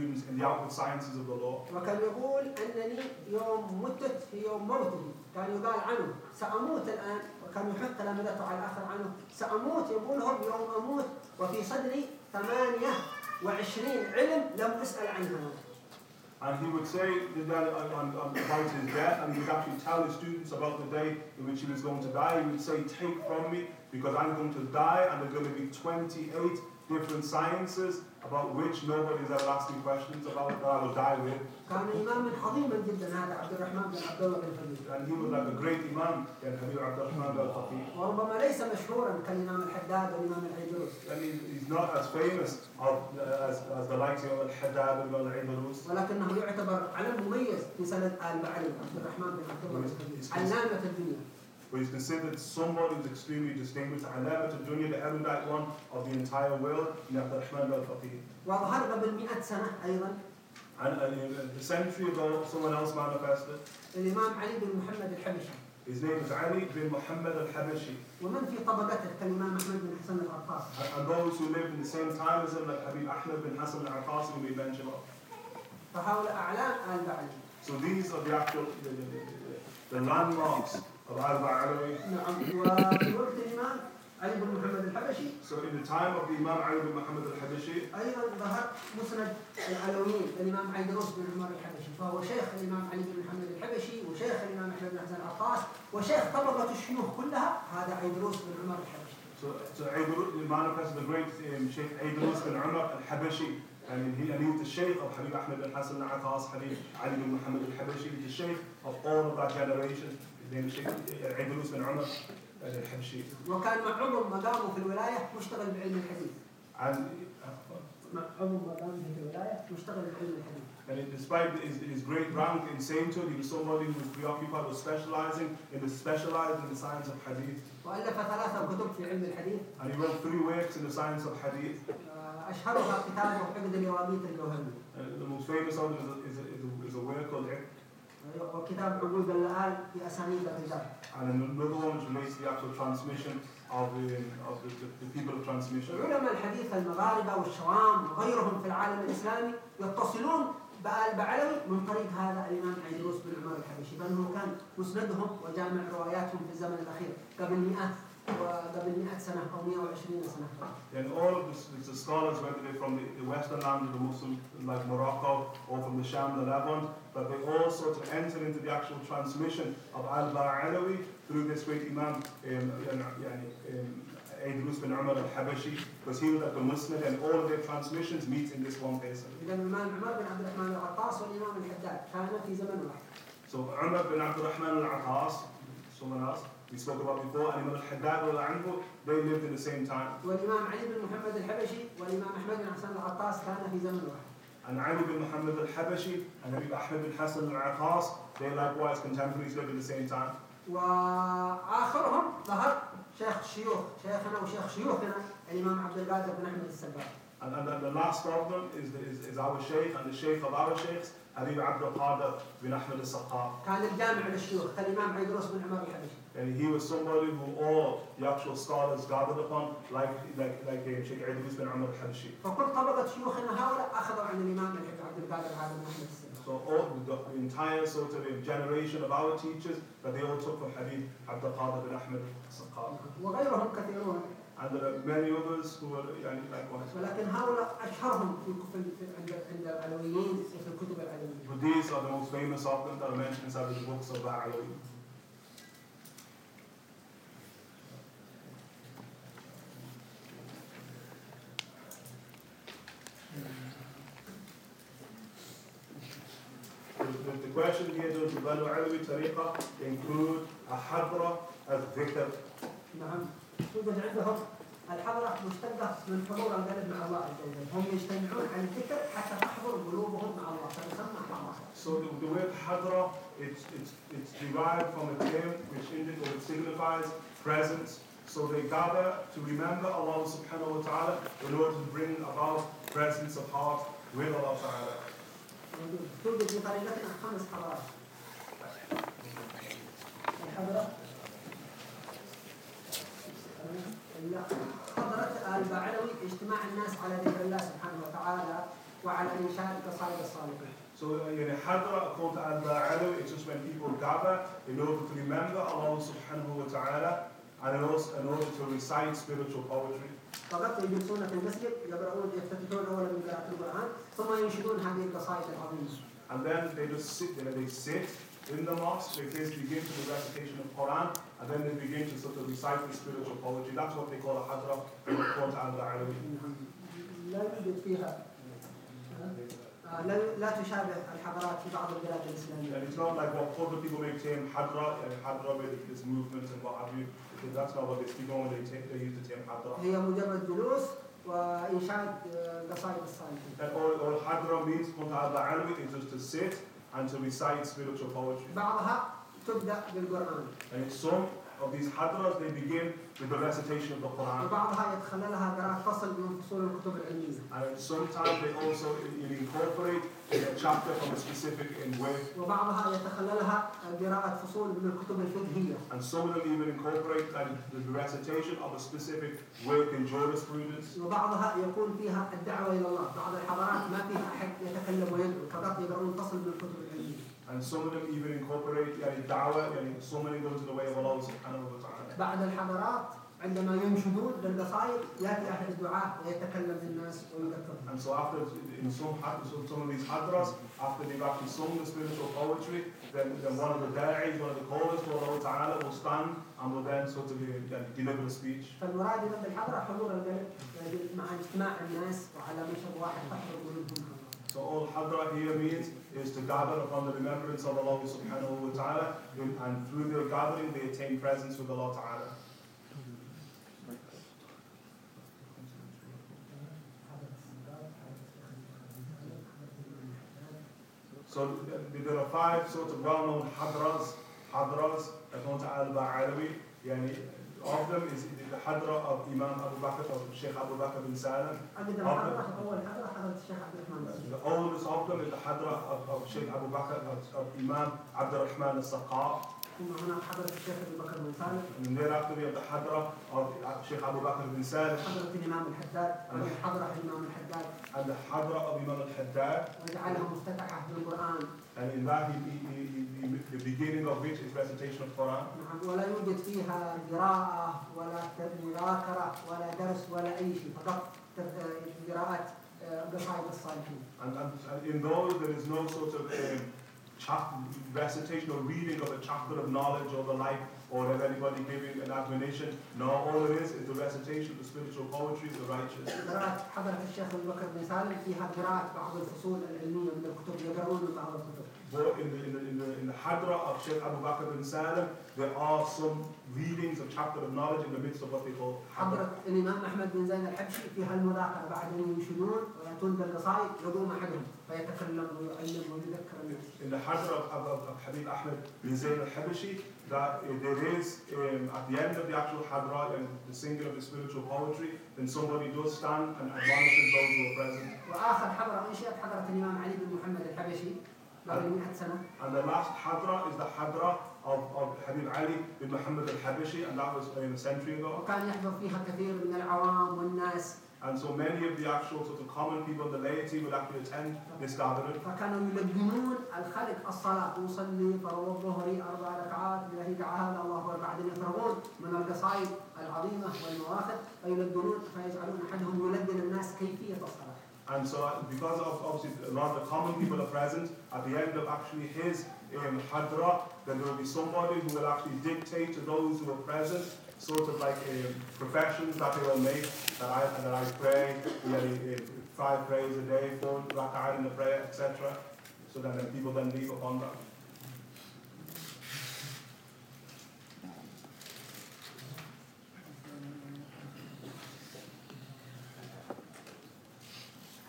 students in the outward sciences of the law. وكان يقول أنني يوم متت في يوم موتي كان يقال عنه سأموت الآن وكان يحث تلامذته على الآخر عنه سأموت يقولهم يوم أموت وفي صدري ثمانية وعشرين علم لم أسأل عنها And he would say that on, on, on about his death, and he would actually tell his students about the day in which he was going to die. He would say, Take from me, because I'm going to die, and there's going to be 28 different sciences about which nobody is ever asking questions about that I will die with. كان إماما عظيما جدا هذا عبد الرحمن بن عبد الله بن فليل And he was like a great imam, and Habib Abdurrahman al-Khatib. وربما ليس مشهورا كالإمام الحداد والإمام العيدروس And he, he's not as famous of, as, as the likes of and Al-Ibarus. ولكنه يعتبر علم مميز في سند آل بعلي عبد الرحمن بن عبد الله بن فليل علامة الدنيا where he's considered someone who's extremely distinguished, علامة الدنيا, the erudite one of the entire world, in عبد الرحمن الفقيه. وظهر قبل 100 سنة أيضا. And uh, a century ago, someone else manifested. His name is Ali bin Muhammad al-Habashi. And those who lived in the same time as him, like Habib Ahmed bin Hassan al-Attas, we mentioned. So these are the actual the, the, the, the landmarks نعم وفي وقت الإمام علي بن محمد الحبشي So in the time of the Imam Ali bin Muhammad al-Habashi, أيضا ظهر مسند العلويين الإمام عيدروس بن عمر الحبشي فهو شيخ الإمام علي بن محمد الحبشي وشيخ الإمام أحمد بن حسن العطاس وشيخ طبقة الشيوخ كلها هذا عيدروس بن عمر الحبشي So, so Aydul, the the great um, Sheikh Aydulus bin Umar al-Habashi, and he, and he was the Sheikh of Habib Ahmed bin Hassan al-Atas, Habib Ali bin Muhammad al-Habashi, the Sheikh of all of that generation. Is Sheikh Aydulus bin Umar al-Habashi. وكان مع عظم مقامه في الولاية مشتغل بعلم الحديث And, مع عظم مقامه في الولاية مشتغل بعلم الحديث and despite his, his great rank in sainthood, he was somebody who was preoccupied with specializing in the specialized in the science of Hadith. وألف ثلاثة كتب في علم الحديث And he wrote three works in the science of Hadith. آه، أشهرها كتابه عقد اليواميت الجوهري Uh, the most famous of them is a, is a, is a, work called. وكتاب عقود اللآل في أسانيد الرجال And another one which relates to the actual transmission of the, of the, the, the people of transmission. علماء الحديث المغاربة والشوام وغيرهم في العالم الإسلامي يتصلون بآل بعلوي من طريق هذا الإمام عيدروس بن عمر الحبشي بأنه كان مسندهم وجامع رواياتهم في الزمن الأخير قبل 100 وقبل 100 سنة أو 120 سنة And all of the, the scholars, whether they're from the, the western land of the Muslim, like Morocco, or from the Sham, the Levant, that they all sort of enter into the actual transmission of Al-Ba'alawi through this great Imam, um, yani, um, Idrus bin Umar al-Habashi, because he was like the Muslim, and all of their transmissions meet in this one person. إذا الإمام عمر بن عبد الرحمن العطاس والإمام الحداد كان في زمن واحد So Umar bin Abdul Rahman al-Atas, someone else, we spoke about before, and Imam al-Haddad they lived in the same time. And Ali bin Muhammad al-Habashi and Habib Ahmed bin Hassan al-Attas, they likewise contemporaries lived in the same time. And, and, and the last of them is, the, is, is our Shaykh and the Shaykh of our Shaykhs, Habib Abdul Qadir bin Ahmed al-Saqqaf. And he was somebody who all the actual scholars gathered upon, like like like uh, Sheikh Idris bin Amr al-Habashi. So all the entire sort of generation of our teachers that they all took from Habib Abd al-Qadir bin Ahmed al-Saqqaf. And there are many others who are يعني likewise. ولكن But these are the most famous of them that are mentioned inside the books of the Alawiyyun. the question here does the Banu Alawi Tariqa include a hadra, a dhikr, نعم توجد عندهم الحضرة مشتقة من حضور القلب مع الله عز وجل هم يجتمعون على الذكر حتى تحضر قلوبهم مع الله فتسمى حضرة So the, the word hadra, it's, it's, it's derived from a term which, indi- which signifies presence. So they gather to remember Allah subhanahu wa ta'ala in order to bring about presence of heart with Allah ta'ala. توجد في طريقتنا خمس حضارات الحضرة حضرة البعلوي اجتماع الناس على ذكر الله سبحانه وتعالى وعلى إنشاء قصائد الصالحين. So uh, يعني حضرة according to Al-Ba'alawi, it's just when people gather in order to remember Allah subhanahu wa ta'ala and in also in order to recite spiritual poetry. فقط يجلسون في المسجد يقرؤون يفتتحون أولا من قراءة القرآن ثم ينشدون هذه القصائد العظيمة. And then they just sit there, they sit in the mosque, they first begin to the recitation of Quran, and then they begin to sort of recite the spiritual poetry. That's what they call a hadra, according to Al-Ba'alawi. لا يوجد فيها آه، لا لا تشابه الحضارات في بعض البلاد الإسلامية. And it's not like what other people may term hadra, and hadra with this movement and what have you. Because that's not what they speak on when they, take, they use the term hadra. هي مجرد جلوس وإنشاد آه، قصائد الصالحين. That all, all hadra means, according to Al-Ba'alawi, is just to sit and to recite spiritual poetry. بعضها تبدأ بالقرآن And some of these hadras, they begin with the recitation of the Quran. وبعضها يتخللها قراءة فصل من فصول الكتب العلمية. And sometimes they also in- incorporate a chapter from a specific in way. وبعضها يتخللها قراءة فصول من الكتب الفقهية. And some of them even incorporate the recitation of a specific work in jurisprudence. وبعضها يكون فيها الدعوة إلى الله، بعض الحضارات ما فيها أحد يتكلم ويدعو، فقط يقرؤون فصل من الكتب العلمية. And some of them even incorporate yani, da'wah, yani, summoning them to the way of Allah subhanahu wa ta'ala. بعض الحضارات عندما ينشدون بالقصائد يأتي أحد الدعاة ويتكلم للناس ويذكرهم. And so after, in some, had- so some of these hadras, after they've actually sung the spiritual poetry, then, then one of the da'is, one of the callers to Allah ta'ala will stand and will then sort of uh, deliver a speech. فالمراد إذا بالحضرة حضور القلب مع اجتماع الناس وعلى منشد واحد تحضر قلوبهم حضرة. so all hadra here means is to gather upon the remembrance of Allah subhanahu wa ta'ala and through their gathering they attain presence with Allah ta'ala. So there are five sort of well-known hadras, hadras according to Al-Ba'alawi. Yani, them is the hadra of Imam Abu Bakr, of Sheikh Abu Bakr bin Salam. The oldest of them is the hadra of, of Sheikh Abu Bakr, of, of Imam Abdul Rahman al-Saqaf. ثم هناك حضرة الشيخ أبي بكر بن صالح have the hadra of Sheikh Abu Bakr bin Salih حضرة الإمام الحداد حضرة الإمام الحداد hadra of Imam al-Haddad. وجعله مفتتحة بالقرآن And in that, he, he, he, he, the beginning of which is recitation of Quran. نعم ولا يوجد فيها قراءة ولا مذاكرة ولا درس ولا أي شيء فقط آه، قصائد الصالحين And, and, and in those, there is no sort of um, chap- recitation or reading of a chapter of knowledge or the like, or of anybody giving an admonition. No, all it is is the recitation of the spiritual poetry of the righteous. قراءة حضرة الشيخ أبي بكر بن سالم فيها قراءة بعض الفصول العلمية من الكتب يقرؤون من بعض الكتب In the, in the, in the, in the hadra of Sheikh Abu Bakr bin Salim, there are some readings of chapter of knowledge in the midst of what they call hadra. حضرة الإمام أحمد بن زين الحبشي فيها المذاكرة بعد أن ينشدون ويأتون بالقصائد يقوم أحدهم فيتكلم ويعلم ويذكر الناس In the hadra of, of, of Habib Ahmed bin Zayn al-Habashi, that uh, there is, um, at the end of the actual hadra and the singing of the spiritual poetry, then somebody does stand and admonishes those who are present. وآخر حضرة أنشئت حضرة الإمام علي بن محمد الحبشي قبل 100 سنة And the last hadra is the hadra of, of Habib Ali bin Muhammad al-Habashi, and that was um, a century ago. وكان يحضر فيها كثير من العوام والناس. And so many of the actual sort of common people, the laity, would actually attend this gathering. فكانوا يلقنون الخلق الصلاة. يصلي فرض الظهر أربع ركعات لله تعالى الله أكبر بعدين يفرغون من القصائد العظيمة والمواخذ فيلقنون فيجعلون أحدهم يلقن الناس كيفية الصلاة. And so, because of obviously a lot of the common people are present, at the end of actually his um, hadra, then there will be somebody who will actually dictate to those who are present, sort of like um, professions that they will make, that I, that I pray, yeah, uh, five prayers a day, four rak'ah in the prayer, etc. So that then people then leave upon that.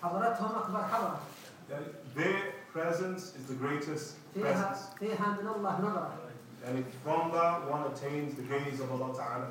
حضرتهم أكبر حضرة Then their presence is the greatest فيها presence. فيها من الله نظرة And from that one attains the gaze of Allah Ta'ala.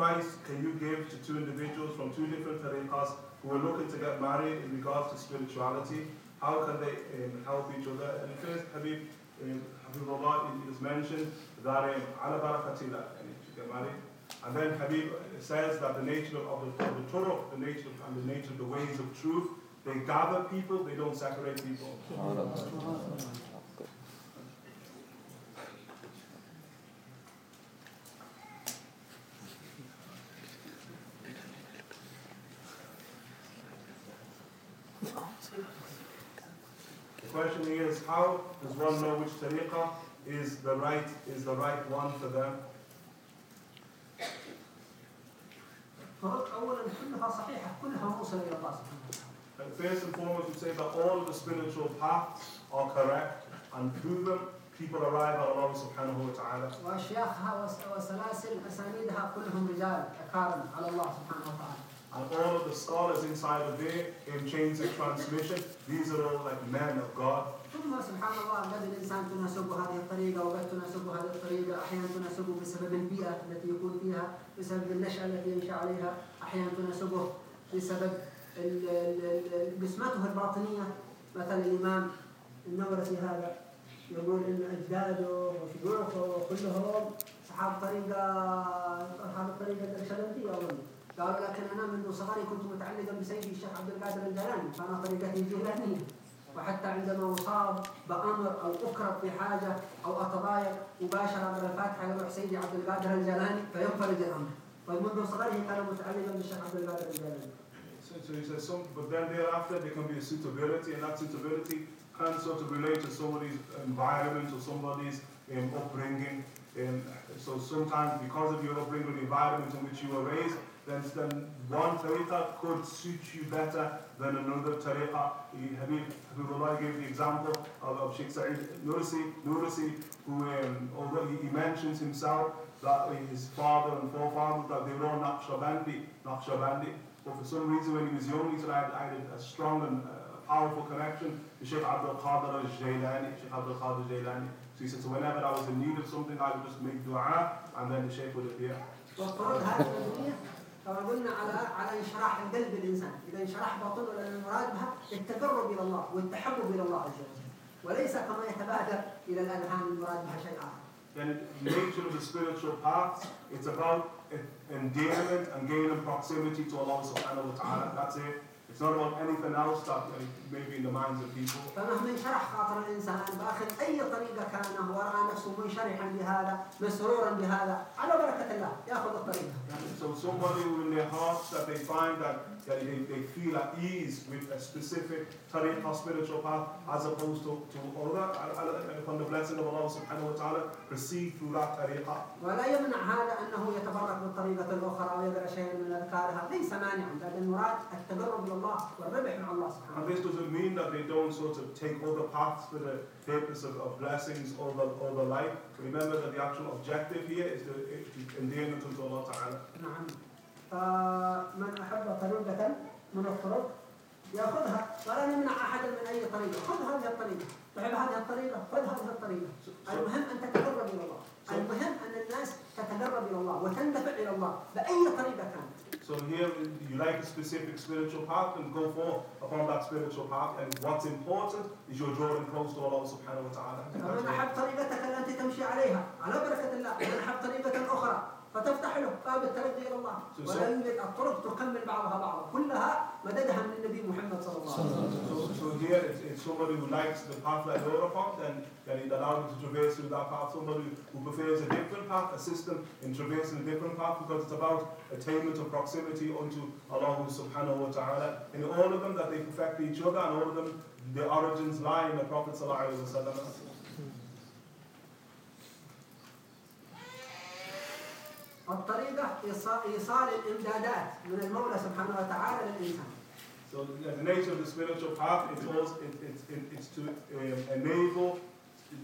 Advice can you give to two individuals from two different tariqas who are looking to get married in regards to spirituality? How can they um, help each other? And first, Habib, um, Habibullah, it is mentioned that um, ala barakatillah, and you get married. And then Habib says that the nature of the, of the Torah, the nature of, and the nature of the ways of truth, they gather people, they don't separate people. The question is, how does one know which tariqah is the right is the right one for them? الطرق اولا كلها صحيحه كلها موصله الى الله سبحانه وتعالى And first and foremost, we say that all of the spiritual paths are correct, and through them, people arrive at Allah subhanahu wa ta'ala. واشياخها وس- وسلاسل اسانيدها كلهم رجال اكارم على الله سبحانه وتعالى And all of the scholars inside of there, in chains of transmission, these are all like men of God. ثم سبحان الله قد الانسان تناسبه هذه الطريقة وقد تناسبه هذه الطريقة أحيانا تناسبه بسبب البيئة التي يكون فيها بسبب النشأة التي ينشا عليها أحيانا تناسبه بسبب بسمته الباطنية. مثلا الإمام النورسي هذا يقول إن أجداده وشيوخه كلهم أصحاب طريقه أصحاب الطريقة النقشبنديه اظن قالوا لكن أنا منذ صغري كنت متعلقا بسيدي الشيخ عبد القادر الجيلاني فأنا طريقتي جيلانيه وحتى عندما اصاب بامر أو اكرب في حاجة أو اتضايق مباشره من الفاتحه يروح سيدي عبد القادر الجيلاني فينفرج الامر فمنذ صغره كان متعلقا بالشيخ عبد القادر الجيلاني So, he says, some, but then thereafter, there can be a suitability, and that suitability can sort of relate to somebody's environment or somebody's um, upbringing. Um, so sometimes, because of your upbringing, the environment in which you were raised, then, one tariqah could suit you better than another tariqah. He- Habib Habibullah gave the example of, of Sheikh Sa'id Nursi, Nursi who um, already he mentions himself that his father and forefathers that they were all Naqshbandi, Naqshbandi. But for some reason, when he was young, he said, I had, I had a strong and uh, powerful connection to Sheikh Abdul Qadir al-Jailani, Sheikh Abdul Qadir al-Jailani. So he said, so whenever I was in need of something, I would just make dua, and then the Sheikh would appear. كما قلنا على على انشراح القلب الإنسان، إذا انشرح باطنه لأن المراد بها التقرب إلى الله والتحبب إلى الله عز وجل، وليس كما يتبادر إلى الاذهان المراد بها شيء اخر. Then the nature of the spiritual paths, it's about en- endearment and gaining proximity to Allah subhanahu wa ta'ala. That's it. It's not about anything else that uh, may be in the minds of people. فمهما انشرح خاطر الانسان باخر اي طريقه كان وراى نفسه منشرحا بهذا مسرورا بهذا على بركه الله ياخذ الطريقه. So somebody who in their hearts that they find that, that they, they feel at ease with a specific tariqah spiritual path as opposed to, to other, uh, uh, upon the blessing of Allah subhanahu wa ta'ala, proceed through that tariqah. ولا يمنع هذا انه يتبرك بالطريقه الاخرى ويقرا شيئا من اذكارها، ليس مانعا، لكن المراد التقرب الى الله والربح مع الله سبحانه And وتعالى. this doesn't mean that they don't sort of take other paths for the purpose of, of blessings or the, or the like. Remember that the actual objective here is the is the endearment unto Allah Ta'ala. نعم. فمن أحب طريقة من الطرق يأخذها. ولا نمنع احدا من أي طريقة، خذ هذه الطريقة، تحب هذه الطريقة، خذ هذه الطريقة. المهم أن تتقرب إلى الله، المهم أن الناس تتقرب إلى الله وتندفع إلى الله بأي طريقة كانت. So here, you like a specific spiritual path, and go forth upon that spiritual path. And what's important is you're drawing close to Allah Subhanahu wa Taala. طريقتك التي تمشي عليها. على الله، فتفتح له باب الترقي إلى الله، ولا يوجد الطرق تكمل بعضها بعضا، كلها مددها من النبي محمد صلى الله عليه وسلم. So, here, it's, it's somebody who likes the path that you're upon, then, then it allows you to traverse through that path. Somebody who prefers a different path, assist them in traversing a different path, because it's about attainment of proximity unto Allah subhanahu wa ta'ala. In all of them, that they perfect each other, and all of them, their origins lie in the Prophet sallallahu alaihi wasallam. الطريقة إيصا- إيصال الإمدادات من المولى سبحانه وتعالى للإنسان So the nature of the spiritual path is also it, it's it, it's to um, enable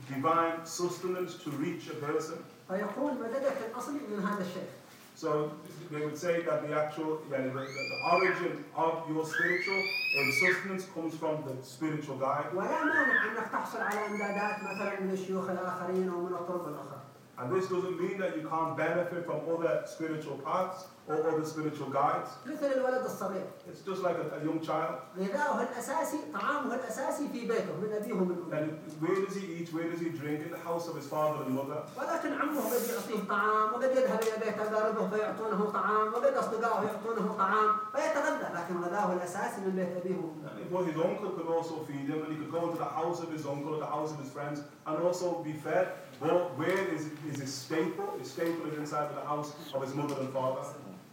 divine sustenance to reach a person. فيكون مددك الأصلي من هذا الشيء So they would say that the actual yeah, the, the, the origin of your spiritual um, sustenance comes from the spiritual guide. ولا مانع أنك تحصل على إمدادات مثلا من الشيوخ الآخرين أو من الطرق الأخرى And this doesn't mean that you can't benefit from other spiritual paths or other spiritual guides. مثل الولد الصغير It's just like a, a young child. غذاؤه الاساسي طعامه الاساسي في بيته من ابيه ومن امه And where does he eat? Where does he drink? In the house of his father and mother. ولكن عمه قد يعطيه طعام وقد يذهب الى بيت اقاربه فيعطونه طعام وقد اصدقائه يعطونه طعام فيتغذى لكن غذاؤه الاساسي من بيت ابيه وامه And but his uncle could also feed him, and he could go into the house of his uncle or the house of his friends and also be fed. But where is, is his staple? His staple is inside of the house of his mother and father.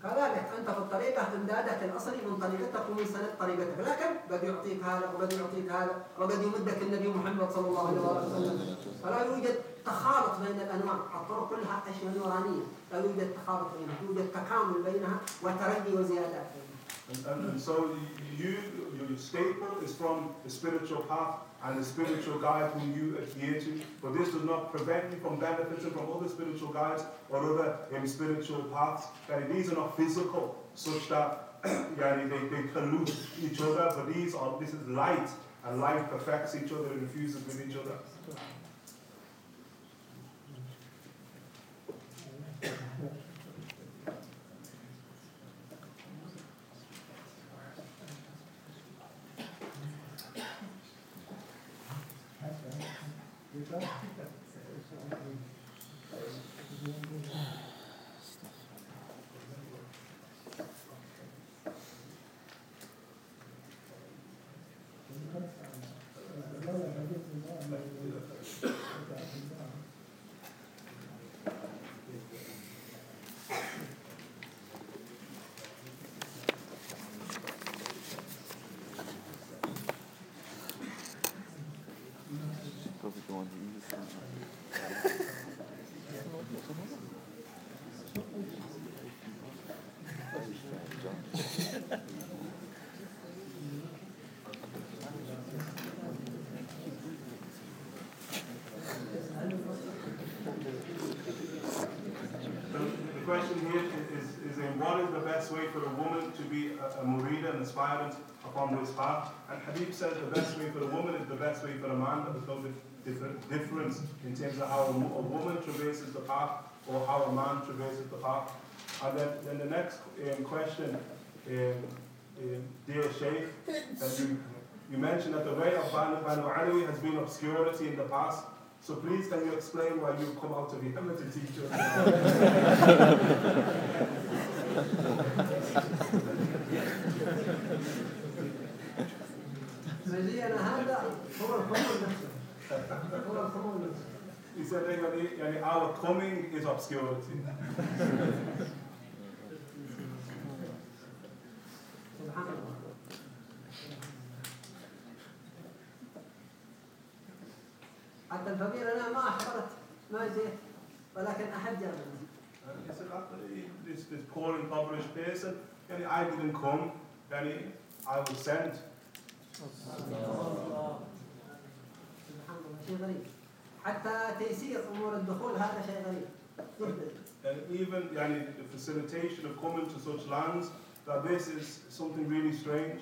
كذلك أنت في الطريقة امدادك الاصلي من طريقتك ومن سنه طريقتك لكن قد يعطيك هذا وقد يعطيك هذا وقد يمدك النبي محمد صلى الله عليه وسلم. فلا يوجد تخالط بين الأنواع. الطرق كلها أشياء نورانية. لا يوجد تخالط بينها. يوجد تكامل بينها وترقي وزيادات بينها. And, and so you, your staple is from the spiritual path and the spiritual guide whom you adhere to. But this does not prevent you from benefiting from other spiritual guides or other um, spiritual paths. And these are not physical, such that yeah, they, they pollute each other. But these are this is light, and light perfects each other and infuses with each other. Question here is, is in what is the best way for a woman to be a, a murida, an aspirant upon this path? And Habib says the best way for a woman is the best way for a man, but there's no different difference in terms of how a, a woman traverses the path or how a man traverses the path. And then, then the next um, question, um, um, dear Sheikh, that you, you mentioned that the way of Banu, Banu Alawi has been obscurity in the past. So please, can you explain why you come out of your helmet to teach us? he said, our coming is obscurity. حتى الفقير أنا ما احضرت ما جيت ولكن said, after this, this poor impoverished person, yani, I didn't come, yani, I was sent. سبحان الله شيء غريب حتى تيسير امور الدخول هذا شيء غريب And even yani, the facilitation of coming to such lands, that this is something really strange.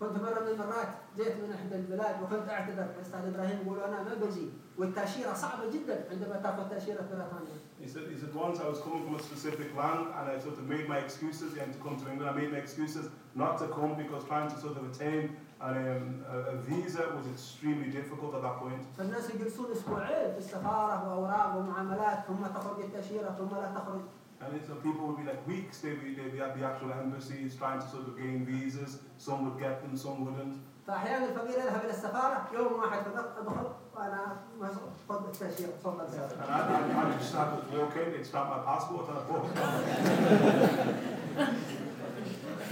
كنت مره من المرات جيت من احدى البلاد وكنت اعتذر أستاذ إبراهيم يقول أنا ما بجي والتاشيره صعبه جدا عندما تاخذ تاشيره بريطانيا He said, he said, once I was coming from a specific land and I sort of made my excuses and to come to England. I made my excuses not to come because trying to sort of attain an, um, a, a visa was extremely difficult at that point. فالناس يجلسون أسبوعين في السفاره واوراق ومعاملات ثم تخرج التاشيره ثم لا تخرج And then some people would be like weeks, they'd be, they'd be at the actual embassies trying to sort of gain visas. Some would get them, some wouldn't. فاحيانا الفقير يذهب الى السفاره يوم واحد فقط ادخل وانا ما خذ التاشيره تفضل سافر And I, I, I just started to walk in, they'd stamp my passport and I booked.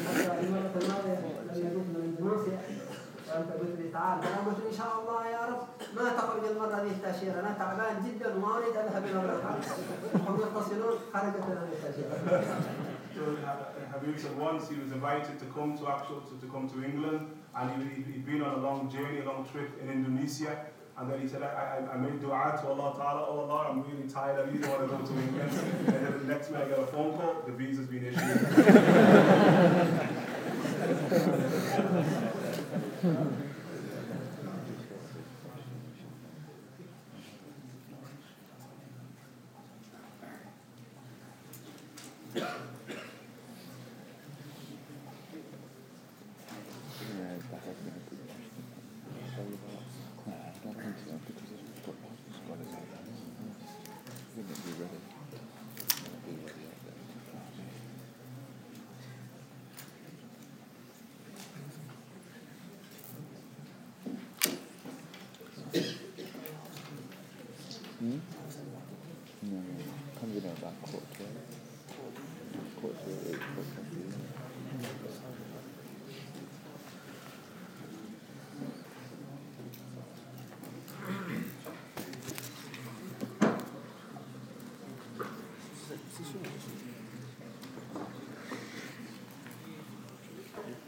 حتى المره الماضيه لما جيت من اندونيسيا وانت قلت لي تعال أنا قلت ان شاء الله يا رب ما تخرج المره دي التاشيره أنا تعبان جدا وما اريد اذهب إلى بريطانيا هم يتصلون خرجت لنا التاشيره Habib said once he was invited to come to actual to, to come to England and he, he- he'd been on a long journey, a long trip in Indonesia. And then he said, I, I, I made dua to Allah Ta'ala, oh Allah, I'm really tired, I really want to go to England. And then the next minute I get a phone call, the visa's been issued. Hmm?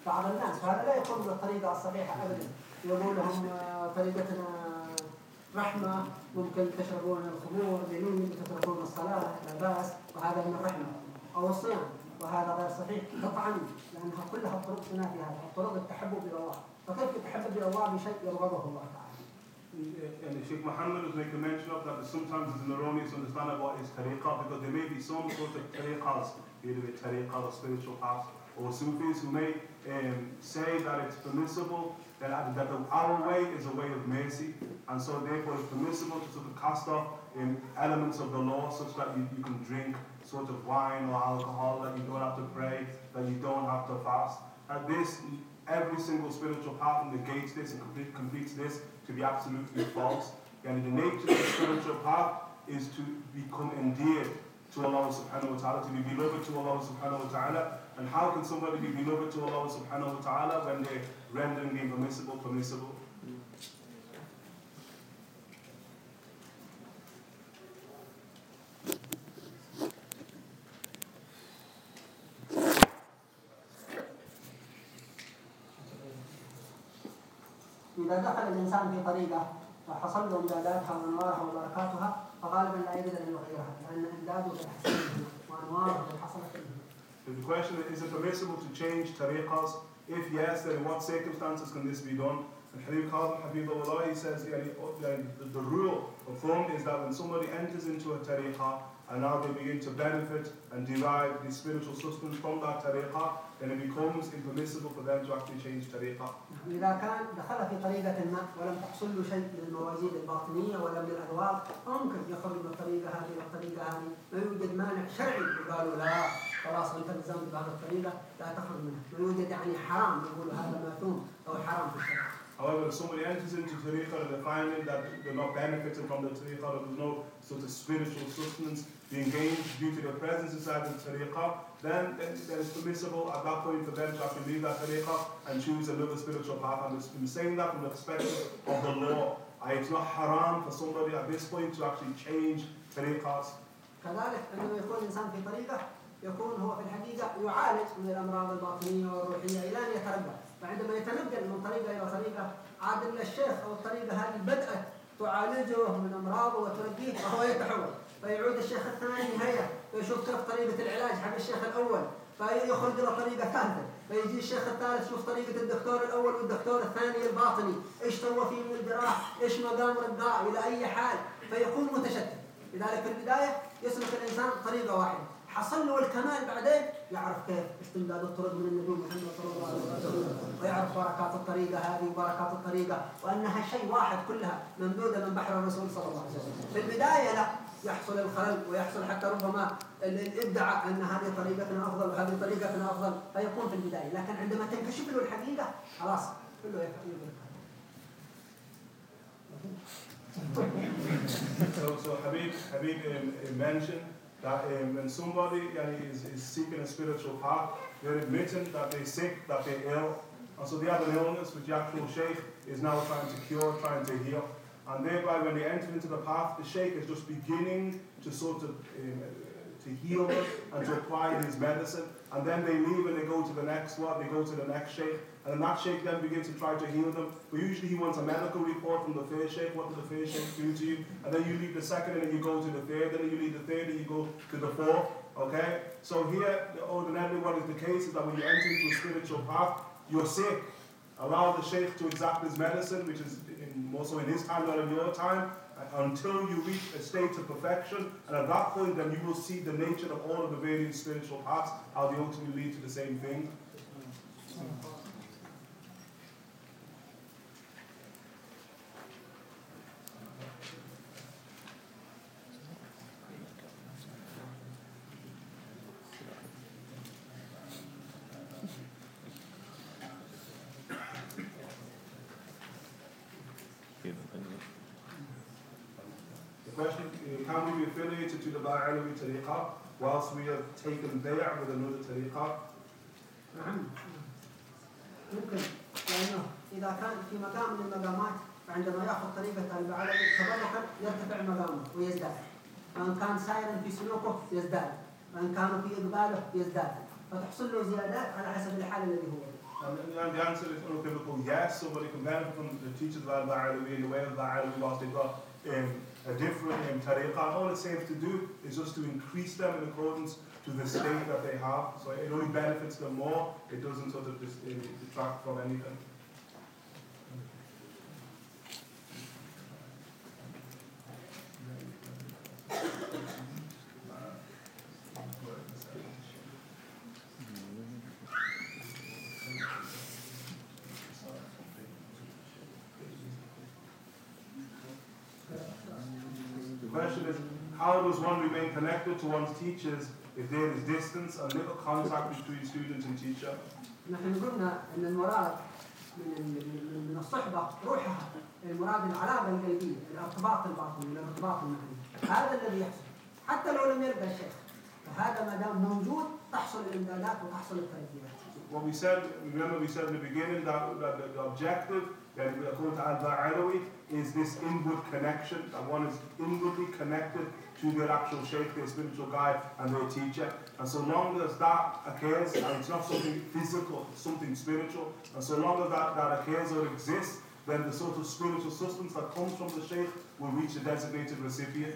بعض الناس وهذا لا يكون بالطريقة الصحيحة أبدا. يقول لهم آه، طريقتنا رحمة ممكن تشربون الخمور جميل تتركون الصلاة لا بأس. وهذا من الرحمة أو الصيام وهذا غير صحيح قطعا لأنها كلها طرق تنافي هذا الطرق التحبب إلى الله. فكيف تتحبب إلى الله بشيء يبغضه الله تعالى؟ And Sheikh Muhammad was making mention of that sometimes it's an erroneous understanding of what is tariqah because there may be some sort of tariqahs, either a tariqah or spiritual paths, or Sufis who may um, say that it's permissible, that, that the, our way is a way of mercy, and so therefore it's permissible to sort of cast off um, elements of the law such that you, you can drink sort of wine or alcohol, that you don't have to pray, that you don't have to fast. And this, every single spiritual path negates this and complete, completes this to be absolutely false. And the nature of the spiritual path is to become endeared to Allah subhanahu wa ta'ala, to be beloved to Allah subhanahu wa ta'ala. And how can somebody be beloved to Allah subhanahu wa ta'ala when they're rendering the impermissible permissible? إذا دخل الإنسان في طريقة وحصل له إمداداتها وأنوارها وبركاتها فغالبا لا يجد أن يغيرها لأن إمداده حصل منه وأنواره حصلت منه. So the question is, is it permissible to change tariqas? If yes, then in what circumstances can this be done? And Habib Habibullah, he says yani, oh, the, rule of thumb is that when somebody enters into a tariqah and now they begin to benefit and derive the spiritual sustenance from that tariqah, then it becomes impermissible for them to actually change tariqah. إذا كان دخل في طريقة ما ولم تحصل له شيء من الموازين الباطنية ولا من الأذواق فممكن يخرج من الطريقة هذه إلى الطريقة هذه. ما يوجد مانع شرعي. وقالوا لا خلاص أنت التزمت بهذه الطريقة لا تخرج منها. ما يوجد يعني حرام يقولوا هذا ماثوم أو حرام في الشرع. However, if somebody enters into tariqah and they find that they're not benefiting from the tariqah, there's no sort of spiritual sustenance being gained due to their presence inside the tariqah, then, then it's permissible at that point for them to actually leave that tariqah and choose another spiritual path. And I'm saying that from the perspective of the law. It's not haram for somebody at this point to actually change tariqahs. فعندما يتنقل من طريقة إلى طريقة عاد إلى الشيخ أو الطريقة هذه بدأت تعالجه من أمراضه وترقيه فهو يتحول فيعود الشيخ الثاني هيا فيشوف كيف طريقة العلاج حق الشيخ الأول فيخرج إلى طريقة ثالثة فيجي الشيخ الثالث يشوف طريقة الدكتور الأول والدكتور الثاني الباطني إيش سوى فيه من الجراح؟ إيش مقام رقاع إلى أي حال؟ فيكون متشتت. لذلك في البداية يسلك الإنسان طريقة واحدة. حصل له الكمال بعدين يعرف كيف استمداد الطرق من النبي محمد صلى الله عليه وسلم ويعرف بركات الطريقة هذه وبركات الطريقة وأنها شيء واحد كلها ممدودة من بحر الرسول صلى الله عليه وسلم. في البداية لا. يحصل الخلل ويحصل حتى ربما ال- الادعاء أن هذه طريقتنا أفضل وهذه طريقتنا أفضل فيكون في البداية لكن عندما تنكشف له الحقيقة خلاص كله يفهم So, so Habib, Habib um, um, mentioned that um, when somebody yani, is, is seeking a spiritual path, they're admitting that they're sick, that they're ill, and so they have an illness which the actual sheikh is now trying to cure, trying to heal. And thereby, when they enter into the path, the sheikh is just beginning to sort of um, to heal them and to apply his medicine. And then they leave and they go to the next one, they go to the next sheikh. And then that sheikh then begins to try to heal them. But usually he wants a medical report from the first sheikh. What did the first sheikh do to you? And then you leave the second and then you go to the third, and then you leave the third and you go to the fourth. Okay? So here, the ordinarily what is the case is that when you enter into a spiritual path, you're sick. Allow the sheikh to exact his medicine, which is more so in his time, not in your time, uh, until you reach a state of perfection. And at that point, then you will see the nature of all of the various spiritual paths, how they ultimately lead to the same thing. Be affiliated to the Ba'alawi tariqah whilst we have taken bay'ah with another tariqah? نعم يمكن لأنه اذا كان في مقام من المقامات فعندما ياخذ طريقه البعلوي تبركا يرتفع مقامه ويزداد فان كان سائرا في سلوكه يزداد وان كان في اقباله يزداد فتحصل له زيادات على حسب الحال الذي هو فيه And, and the answer is unequivocal yes, somebody can benefit from the teachers of Al-Ba'alawi in the way of Ba'alawi whilst they've got um, a different um, tariqah. All it's safe to do is just to increase them in accordance to the state that they have. So it only benefits them more, it doesn't sort of uh, detract from anything. Remain connected to one's teachers if there is distance and little contact between student and teacher? نحن قلنا إن المراد من من الصحبة روحها المراد العلاقة القلبية الارتباط الباطني الارتباط المعنوي هذا الذي يحصل. حتى لو لم يرضى الشيخ فهذا ما دام موجود تحصل الإمدادات وتحصل الترقيات What we said, remember we said in the beginning that, that the objective that we are going to add Alawi is this inward connection, that one is inwardly connected to their actual shaykh, their spiritual guide and their teacher. And so long as that occurs, and it's not something physical, it's something spiritual, and so long as that, that occurs or exists, then the sort of spiritual substance that comes from the shaykh will reach the designated recipient.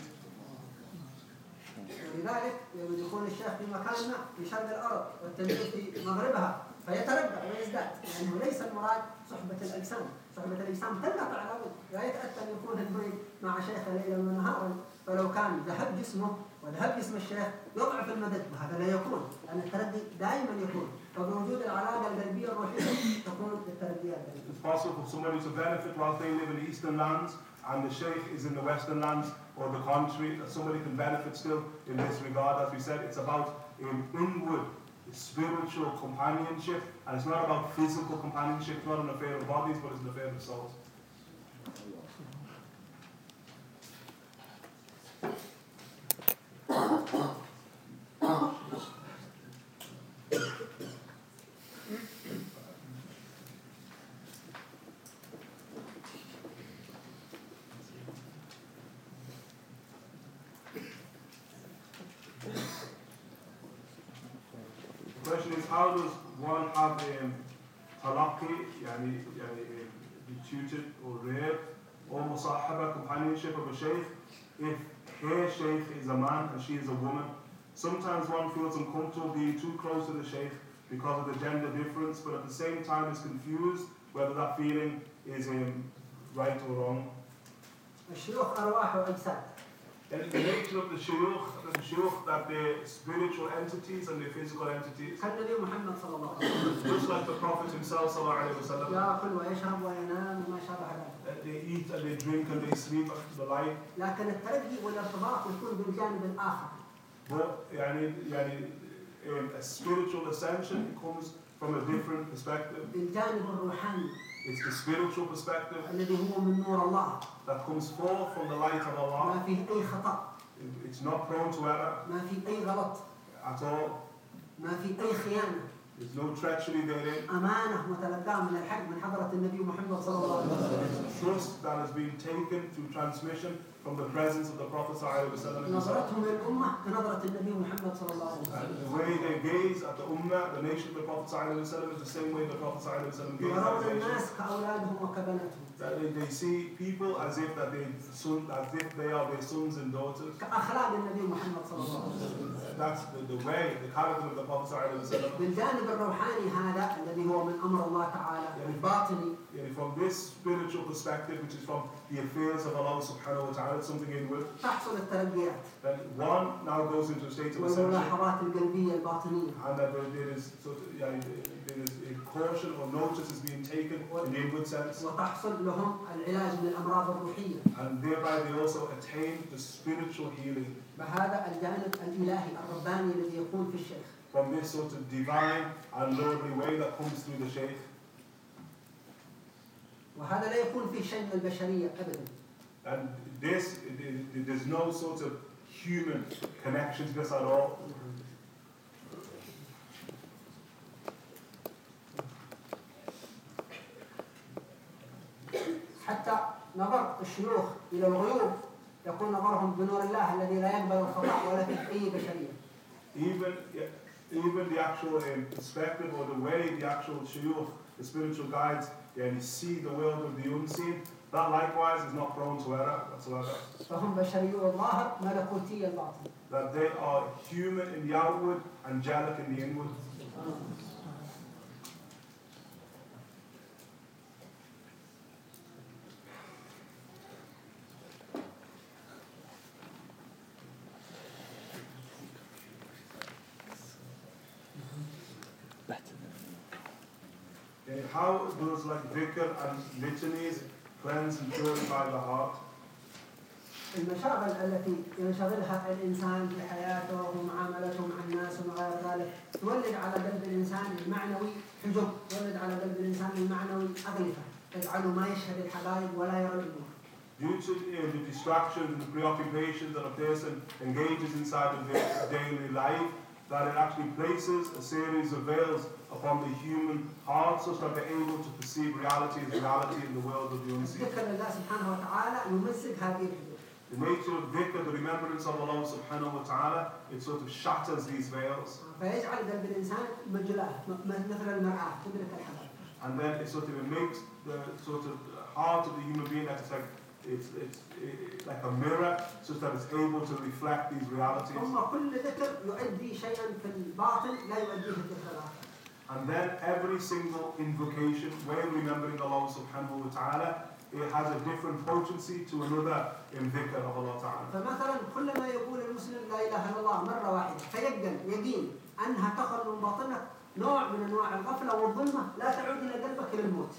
ولذلك يكون الشيخ في مكاننا في شرق الارض والتلميذ في مغربها فيتربع ويزداد لأنه ليس المراد صحبة الاجسام، صحبة الاجسام تنقطع طول، لا يتأتى أن يكون المريد مع شيخ ليلا ونهارا فلو كان ذهب جسمه وذهب جسم الشيخ يضعف المدد. وهذا لا يكون. لأن التردي دائما يكون. فبوجود العلاقة القلبية الروحية تكون الترديات. It's possible for somebody to benefit while they live in the eastern lands and the sheikh is in the western lands or the contrary, that somebody can benefit still in this regard. As we said, it's about um, inward spiritual companionship and it's not about physical companionship, it's not an affair of bodies, but it's an affair of souls. The question is, how does one have um, talaqi, yani, yani, um, be tutored or reared, or musahaba, companionship of a sheikh, if her sheikh is a man and she is a woman? Sometimes one feels uncomfortable being too close to the sheikh because of the gender difference, but at the same time is confused whether that feeling is um, right or wrong. الشيوخ ارواح واجساد And the nature of the shuyukh, the shuyukh that they're spiritual entities and they're physical entities. كالنبي محمد صلى الله عليه وسلم Just like the Prophet himself, sallallahu alaihi wasallam, ياكل ويشرب وينام وما شابه ذلك that they eat and they drink and they sleep and the like. لكن الترقي والارتباط يكون بالجانب الاخر But يعني, يعني, um, a spiritual ascension comes from a different perspective. بالجانب الروحاني It's the spiritual perspective الذي هو من نور الله that comes forth from the light of ما Allah. فيه اي خطا It's not prone to error ما فيه اي غلط at all. ما فيه اي خيانه There's no treachery therein. امانه متلقاه من الحق من حضره النبي محمد صلى الله عليه وسلم Trust that has been taken through transmission from the presence of the Prophet the way they gaze at the Ummah, the nation of the Prophet is the same way the Prophet gazed at the nation الناس كاولادهم وكبناتهم That they, they see people as if that they son, as if they are their sons and daughters. كاخلاق النبي محمد صلى الله عليه وسلم That's the, the way, the character of the Prophet ﷺ. بالجانب الروحاني هذا الذي هو من امر الله تعالى الباطني Yeah, from this spiritual perspective, which is from the affairs of Allah subhanahu wa ta'ala, it's something inward, تحصل الترقيات that one now goes into a state of ascension, والملاحظات القلبيه الباطنيه and that there, there is sort of, yeah, there is a caution or notice is being taken in the inward sense. وتحصل لهم العلاج من الامراض الروحيه And thereby they also attain the spiritual healing بهذا الجانب الالهي الرباني الذي يكون في الشيخ from this sort of divine and lordly way that comes through the Shaykh. وهذا لا يكون فيه شيء من البشريه ابدا And this, it- it- there's no sort of human connection to this at all. حتى نظر الشيوخ إلى الغيوب يكون نظرهم بنور الله الذي لا يقبل الخطأ ولا في أي بشرية Even, even the actual um, perspective or the way the actual shuyukh, the spiritual guides, yeah, see the world of the unseen, that likewise is not prone to error whatsoever. فهم بشري الظاهر ملكوتي الباطن That they are human in the outward, angelic in the inward. how does like dhikr and litanies cleanse and purify the heart? المشاغل التي ينشغلها الإنسان في حياته ومعاملته مع الناس وما غير ذلك تولد على قلب الإنسان المعنوي حجب تولد على قلب الإنسان المعنوي أغلفة تجعله ما يشهد الحبايب ولا يرى الأمور Due to uh, the distractions and the preoccupations that a person engages inside of their daily life, that it actually places a series of veils upon the human heart such that they're able to perceive reality as reality in the world of the unseen. The nature of dhikr, the remembrance of Allah subhanahu wa ta'ala, it sort of shatters these veils. And then it sort of makes the sort of heart of the human being that it's like it's, it's, it's like a mirror, so that it's able to reflect these realities. ثم كل ذكر يؤدي شيئا في الباطن لا يؤديه الذكر الآخر And then every single invocation, when remembering Allah subhanahu wa ta'ala, it has a different potency to another in dhikr of Allah ta'ala. فمثلا كلما يقول المسلم لا اله الا الله مره واحدة فيقن يقين انها تخرج من باطنك نوع من انواع الغفله والظلمه لا تعود إلى قلبك إلى الموت.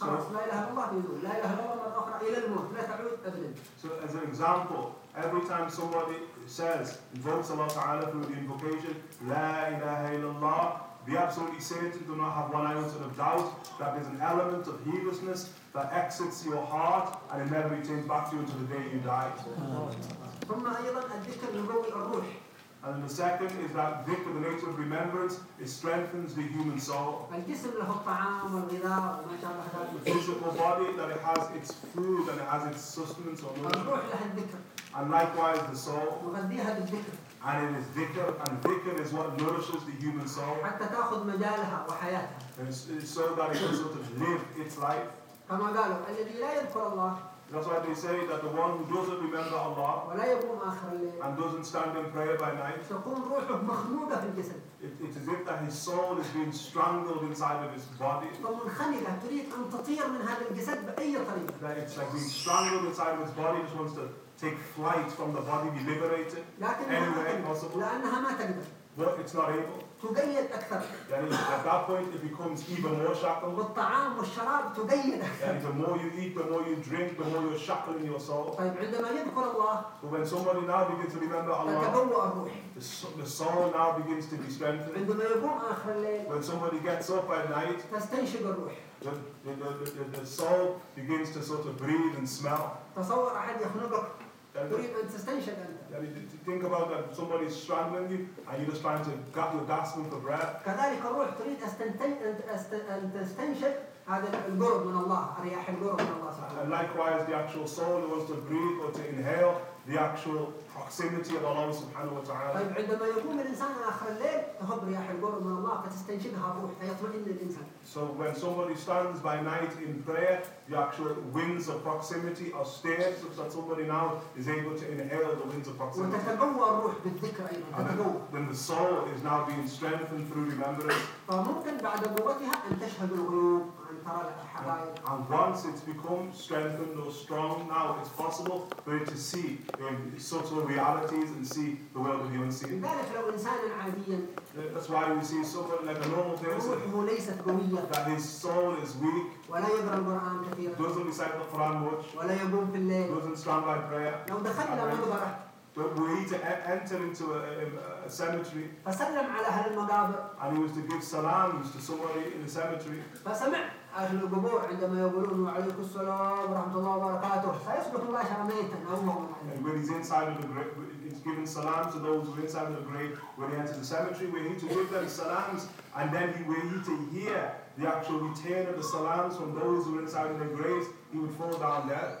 خلاص لا اله الا الله يقول لا اله الا الله مره اخرى الى الموت لا تعود ابدا. So as an example, every time somebody says, invokes Allah ta'ala through the invocation, La ilaha illallah, be absolutely certain, do not have one ounce of doubt that there's an element of heedlessness that exits your heart and it never returns back to you until the day you die. ثم ايضا الذكر يقوي الروح. And then the second is that dhikr, the nature of remembrance, it strengthens the human soul. الجسم له الطعام والغذاء وما شابه The ذلك. physical body, that it has its food and it has its sustenance or nourishment. الروح لها الذكر And likewise the soul. نغذيها بالذكر And it is dhikr, and dhikr is what nourishes the human soul. حتى تاخذ مجالها وحياتها. And it's, it's so that it can sort of live its life. كما قالوا الذي لا يذكر الله That's why they say that the one who doesn't remember Allah and doesn't stand in prayer by night, it, it is if that his soul is being strangled inside of his body. That it's like being strangled inside of his body, just wants to take flight from the body, be liberated, anywhere possible. But it's not able. تقيد أكثر Yani at that point, it becomes even more shackled. والطعام والشراب تقيد أكثر Yani the more you eat, the more you drink, the more you're shackling your soul. طيب عندما يذكر الله But when somebody now begins to remember Allah, تتقوى الروح the, so- soul now begins to be strengthened. عندما يقوم آخر الليل When somebody gets up at night, تستنشق الروح the, the, the, the, the soul begins to sort of breathe and smell. تصور أحد يخنقك تريد أن تستنشق أنت and you think about that somebody's strangling you and you're just trying to gap, you're gasping for breath. كذلك الروح تريد أستنتن- أن أست- أن تستنشق هذا القرب من الله أرياح القرب من الله سبحانه And likewise, the actual soul who wants to breathe or to inhale the actual proximity of Allah subhanahu wa ta'ala. طيب عندما يقوم الإنسان آخر الليل تهب رياح القرب من الله فتستنشقها الروح فيطمئن الإنسان So when somebody stands by night in prayer, the actual winds of proximity are stirred such that somebody now is able to inhale the winds of proximity. وتتقوى الروح بالذكر أيضا And تتقوى then, the soul is now being strengthened through remembrance. فممكن بعد قوتها أن تشهد الغيوب And once it's become strengthened or strong, now it's possible for it to see social subtle realities and see the world of human seeing. That's why we see someone like a normal person that his soul is weak, doesn't recite the Quran much, doesn't stand by prayer. But were he to enter into a, a cemetery. and he was to give salams to somebody in the cemetery. أهل القبور عندما يقولون وعليكم السلام ورحمة الله وبركاته سيصبح مباشرة ميتا أو مغمى عليه And when he's inside of the grave, he's giving salam to those who are inside of the grave. When he enters the cemetery, we need to give them salams, and then he, we need to hear the actual return of the salams from those who are inside of their graves. He would fall down dead.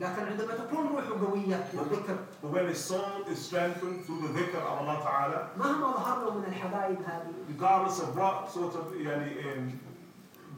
لكن عندما تكون روحه قوية بالذكر But when his soul is strengthened through the dhikr of Allah Ta'ala, مهما ظهر له من الحبايب هذه regardless of what sort of yani, um,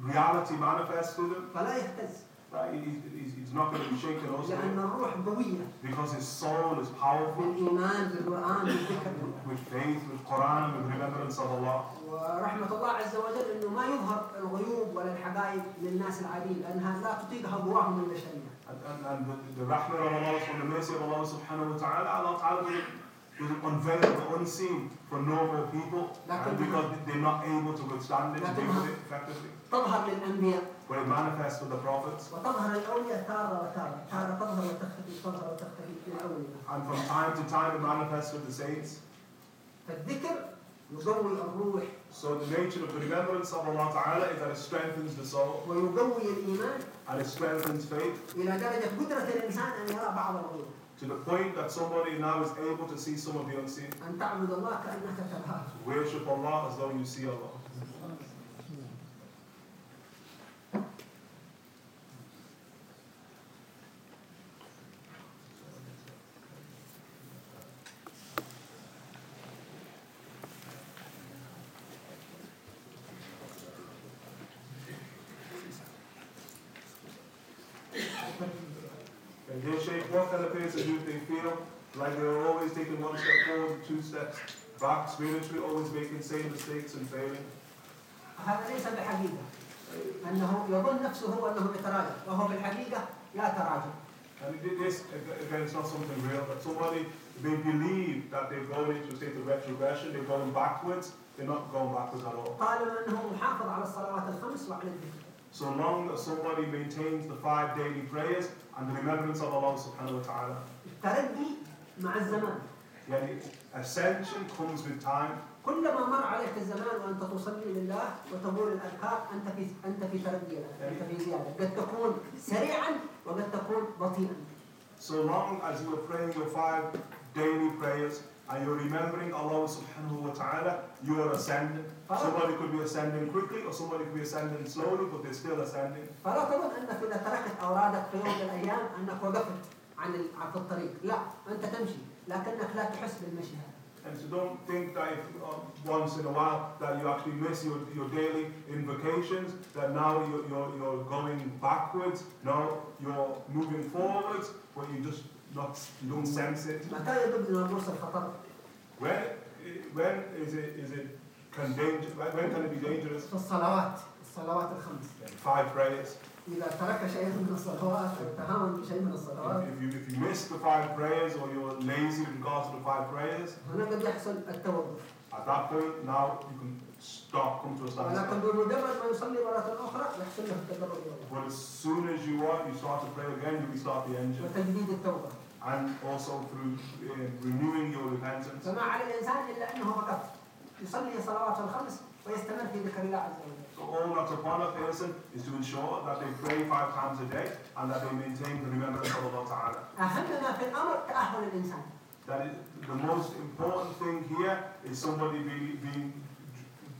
reality manifests to them, فلا يهتز right, he, he's, he's not going to be shaken also لأن الروح قوية because his soul is powerful بالإيمان بالقرآن بالذكر with faith, with Quran, with remembrance of Allah. ورحمة الله عز وجل أنه ما يظهر الغيوب ولا الحبايب للناس العاديين لأنها لا تطيقها قواهم البشرية And, and, and the, the rahmah of Allah, from the mercy of Allah subhanahu wa ta'ala, Allah ta'ala doesn't, doesn't unveil the unseen for normal people and because they're not able to withstand it, to deal with it effectively. تظهر للأنبياء When it manifests with the prophets, وتظهر الأولياء تارة وتارة تارة تظهر وتختفي تظهر وتختفي للأولياء and from time to time it manifests with the saints. فالذكر يقوي الروح So the nature of the remembrance of Allah ta'ala is that it strengthens the soul ويقوي الإيمان and it strengthens faith إلى درجة قدرة الإنسان أن يرى بعض الغيوب to the point that somebody now is able to see some of the unseen. أن تعبد الله كأنك تراه Worship Allah as though you see Allah. feel like they're always taking one step forward, two steps back, spiritually, always making same mistakes and failing? هذا ليس بحقيقة أنه يظن نفسه هو أنه يتراجع وهو بالحقيقة لا تراجع And it- this, again, it's not something real, but somebody, they believe that they're going into a state of retrogression, they're going backwards, they're not going backwards at all. طالما أنه محافظ على الصلوات الخمس وعلى الذكر So long as somebody maintains the five daily prayers and the remembrance of Allah subhanahu wa ta'ala. الترقي مع الزمان Yani, ascension comes with time. كلما مر عليك الزمان وانت تصلي لله وتقول الاذكار انت في انت في ترقي انت في زياده قد تكون سريعا وقد تكون بطيئا So long as you are praying your five daily prayers and you're remembering Allah subhanahu wa ta'ala, you are ascending. Somebody could be ascending quickly or somebody could be ascending slowly, but they're still ascending. فلا تظن انك اذا تركت اورادك في يوم من الأيام انك وقفت عن ال- عن في الطريق لا انت تمشي لكنك لا تحس بالمشي هذا And so don't think that if, uh, once in a while that you actually miss your, your daily invocations, that now you're, you're, you're going backwards. No, you're moving forwards, but you just not you don't sense it. متى يدب ناموس الخطر When when is it is it can danger, when can it be dangerous? في الصلوات الصلوات الخمس Five prayers. اذا ترك شيء من الصلوات أو تهاون بشيء من الصلوات If, you if you miss the five prayers or you're lazy with regards to the five prayers, هنا قد يحصل التوقف at that point now you can stop, come to a ولكن standstill. بمجرد ما يصلي مرة أخرى يحصل له التدرج إلى الله But as soon as you want, you start to pray again, you restart the engine. وتجديد التوبة And also through uh, renewing your repentance. فما على الإنسان إلا أنه فقط يصلي صلوات الخمس ويستمر في ذكر الله عز وجل So all that's upon a person is to ensure that they pray five times a day and that they maintain the remembrance of Allah Ta'ala. أهم ما في الأمر تأهل الإنسان That is, the most important thing here is somebody being, being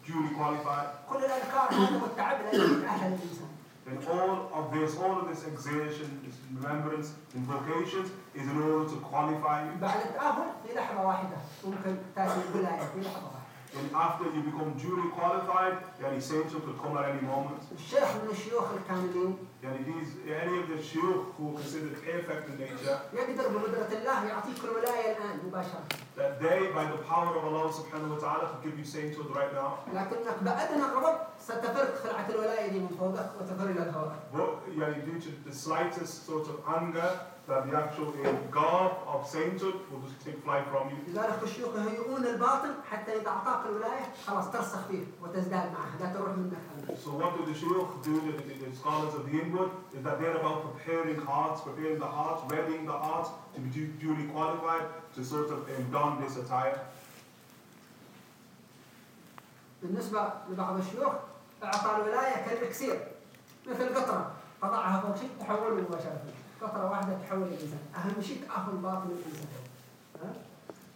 duly qualified. كل الأذكار هذا والتعب لازم يتأهل الإنسان Then all of this, all of this exertion, this remembrance, invocations is in order to qualify you. بعد التأهل في لحظة واحدة ممكن تأتي الولاية في لحظة واحدة And after you become duly qualified, yani sainthood could come at any moment. الشيخ من الشيوخ الكاملين Yani these, any of the shuyukh who are considered perfect in nature, يقدر بقدرة الله يعطيك الولاية الآن مباشرة that they, by the power of Allah subhanahu wa ta'ala, could give you sainthood right now. لكنك بأدنى غضب ستفر خلعة الولاية دي من فوقك وتفر إلى الهواء But yani, due to the slightest sort of anger, that the actual uh, garb of sainthood will just take flight from you. لذلك الشيوخ يهيئون الباطن حتى إذا أعطاك الولاية خلاص ترسخ فيه وتزداد معه لا تروح منك عنه So what do the shuyukh do, the, the, the scholars of the inward, is that they're about preparing hearts, preparing the hearts, readying the hearts to be du- duly qualified to sort of um, don this attire. بالنسبة لبعض الشيوخ اعطى الولايه كالاكسير مثل قطره قطعها فوق شيء تحوله مباشره قطرة واحدة تحول الانسان أهم شيء تاخذ باطن الانسان ها؟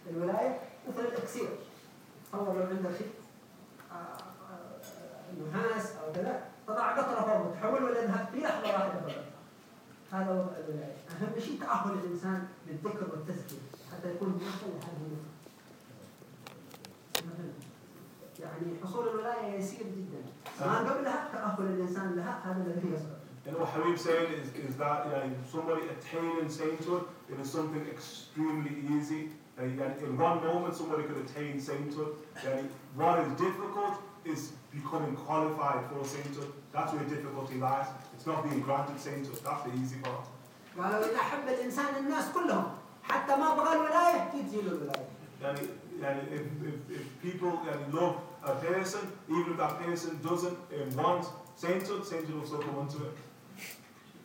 الولايه مثل الإكسير. تصور لو عندك شيء آه، آه، نحاس أو كذا. قطع قطرة فوق تحوله إلى ذهب في لحظة واحدة فقط. هذا وضع الولاية. أهم شيء تأهل الإنسان للذكر والتزكيه حتى يكون مؤهل لهذه يعني حصول الولاية يسير جدا. ما قبلها تأهل الإنسان لها هذا الذي يصعب And what Habib saying is, is that yani, somebody attaining sainthood, it is something extremely easy. And yani, in one moment, somebody could attain sainthood. Yani, what is difficult is becoming qualified for sainthood. That's where difficulty lies. It's not being granted sainthood. That's the easy part. قالوا اذا حب الانسان الناس كلهم حتى ما بغى الولايه تجي له الولايه Yani, yani, if, if, if people yani, love a person, even if that person doesn't um, want sainthood, sainthood will still come onto it.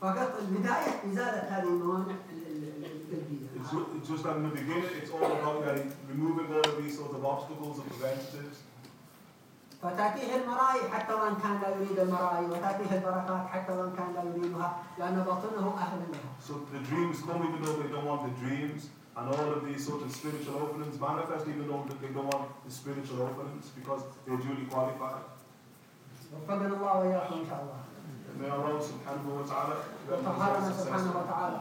فقط البدايه ازاله هذه الموانع ال- ال- القلبيه It's, ju- it's just that in the beginning, it's all about yani, removing all of these sorts of obstacles and preventatives. فتاتيه المراي حتى وان كان لا يريد المراي وتاتيه البركات حتى وان كان لا يريدها لان باطنه اهل لها So the dreams come even though they don't want the dreams, and all of these sort of spiritual openings manifest even though that they don't want the spiritual openings because they're duly qualified. وفقنا الله واياكم ان شاء الله ما يراه سبحانه وتعالى. وطهرنا سبحانه وتعالى.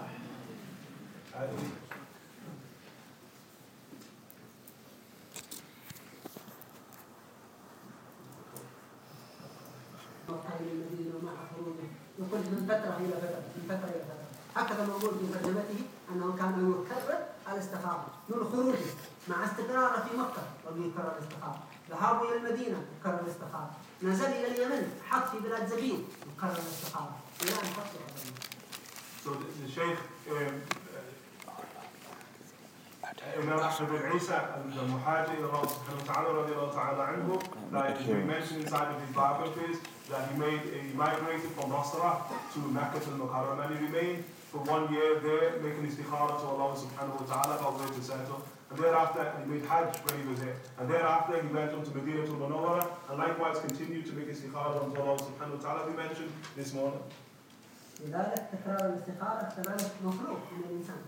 المدينة ومع خروجه يقول من فترة إلى فترة من فترة إلى فترة. هكذا موجود في ترجمته أنه كان يكرر الاستخارة من خروجه مع استقراره في مكة وبيكرر الاستخارة ذهابه إلى المدينة كرر الاستخارة نزل إلى اليمن حط في بلاد زبيب يكرر الاستخاره إلى ان حط في المكان. So the, um, uh, Imam bin Isa, and the Muhajir, Allah subhanahu wa ta'ala, radiallahu ta'ala anhu, that he mentioned inside of his biographies that he made, he migrated from Basra to Mecca to Mukarram and he remained for one year there making istikhara to Allah subhanahu wa ta'ala about where to settle. And thereafter he made Hajj when he was there. And thereafter he went on to Medina to Munawwara and likewise continued to make istikhara unto Allah subhanahu wa ta'ala we mentioned this morning. لذلك تكرار الاستخاره كذلك مطلوب من الانسان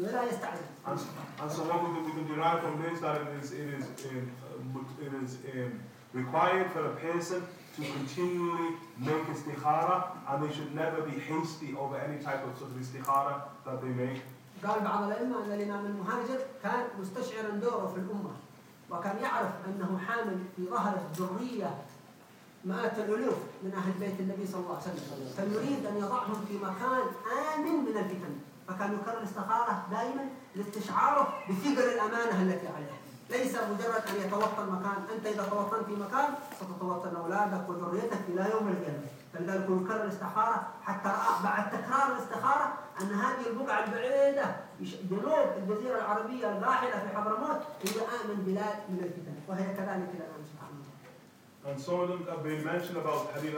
ولا يستعجل And, and so what we can, we can derive from this that it is, it is, um, it is um, required for a person to continually make istikhara and they should never be hasty over any type of sort of istikhara that they make. قال بعض الأئمة أن الإمام المهاجر كان مستشعرا دوره في الأمة وكان يعرف أنه حامل في ظهره ذريه مئات الألوف من أهل بيت النبي صلى الله عليه وسلم. فيريد أن يضعهم في مكان آمن من الفتن. فكان يكرر الاستخاره دائما لاستشعاره بثقل الأمانة التي عليه. ليس مجرد أن يتوطن مكان أنت إذا توطنت في مكان ستتوطن أولادك وذريتك إلى يوم القيامة. فلذلك يكرر الاستخارة حتى رأى بعد تكرار الاستخارة أن هذه البقعة البعيدة يش- جنوب الجزيرة العربية الباحله في حضرموت هي امن بلاد من الفتن. وهي كذلك إلى الآن سبحان الله. And them have been mentioned about Habib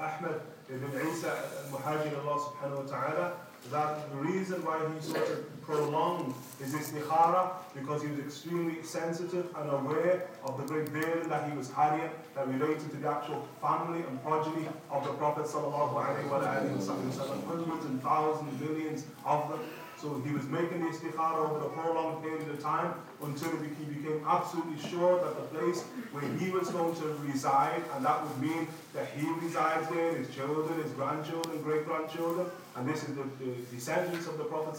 Ahmed ibn Isa al-Muhajir Allah subhanahu wa ta'ala that the reason why he sort of prolonged his istikhara because he was extremely sensitive and aware of the great burden that he was carrying that related to the actual family and progeny of the Prophet sallallahu alaihi wasallam, hundreds and thousands, millions of them. So he was making the istikhara over a prolonged period of time until he became absolutely sure that the place where he was going to reside, and that would mean that he resides there, his children, his grandchildren, great grandchildren, and this is the, the descendants of the Prophet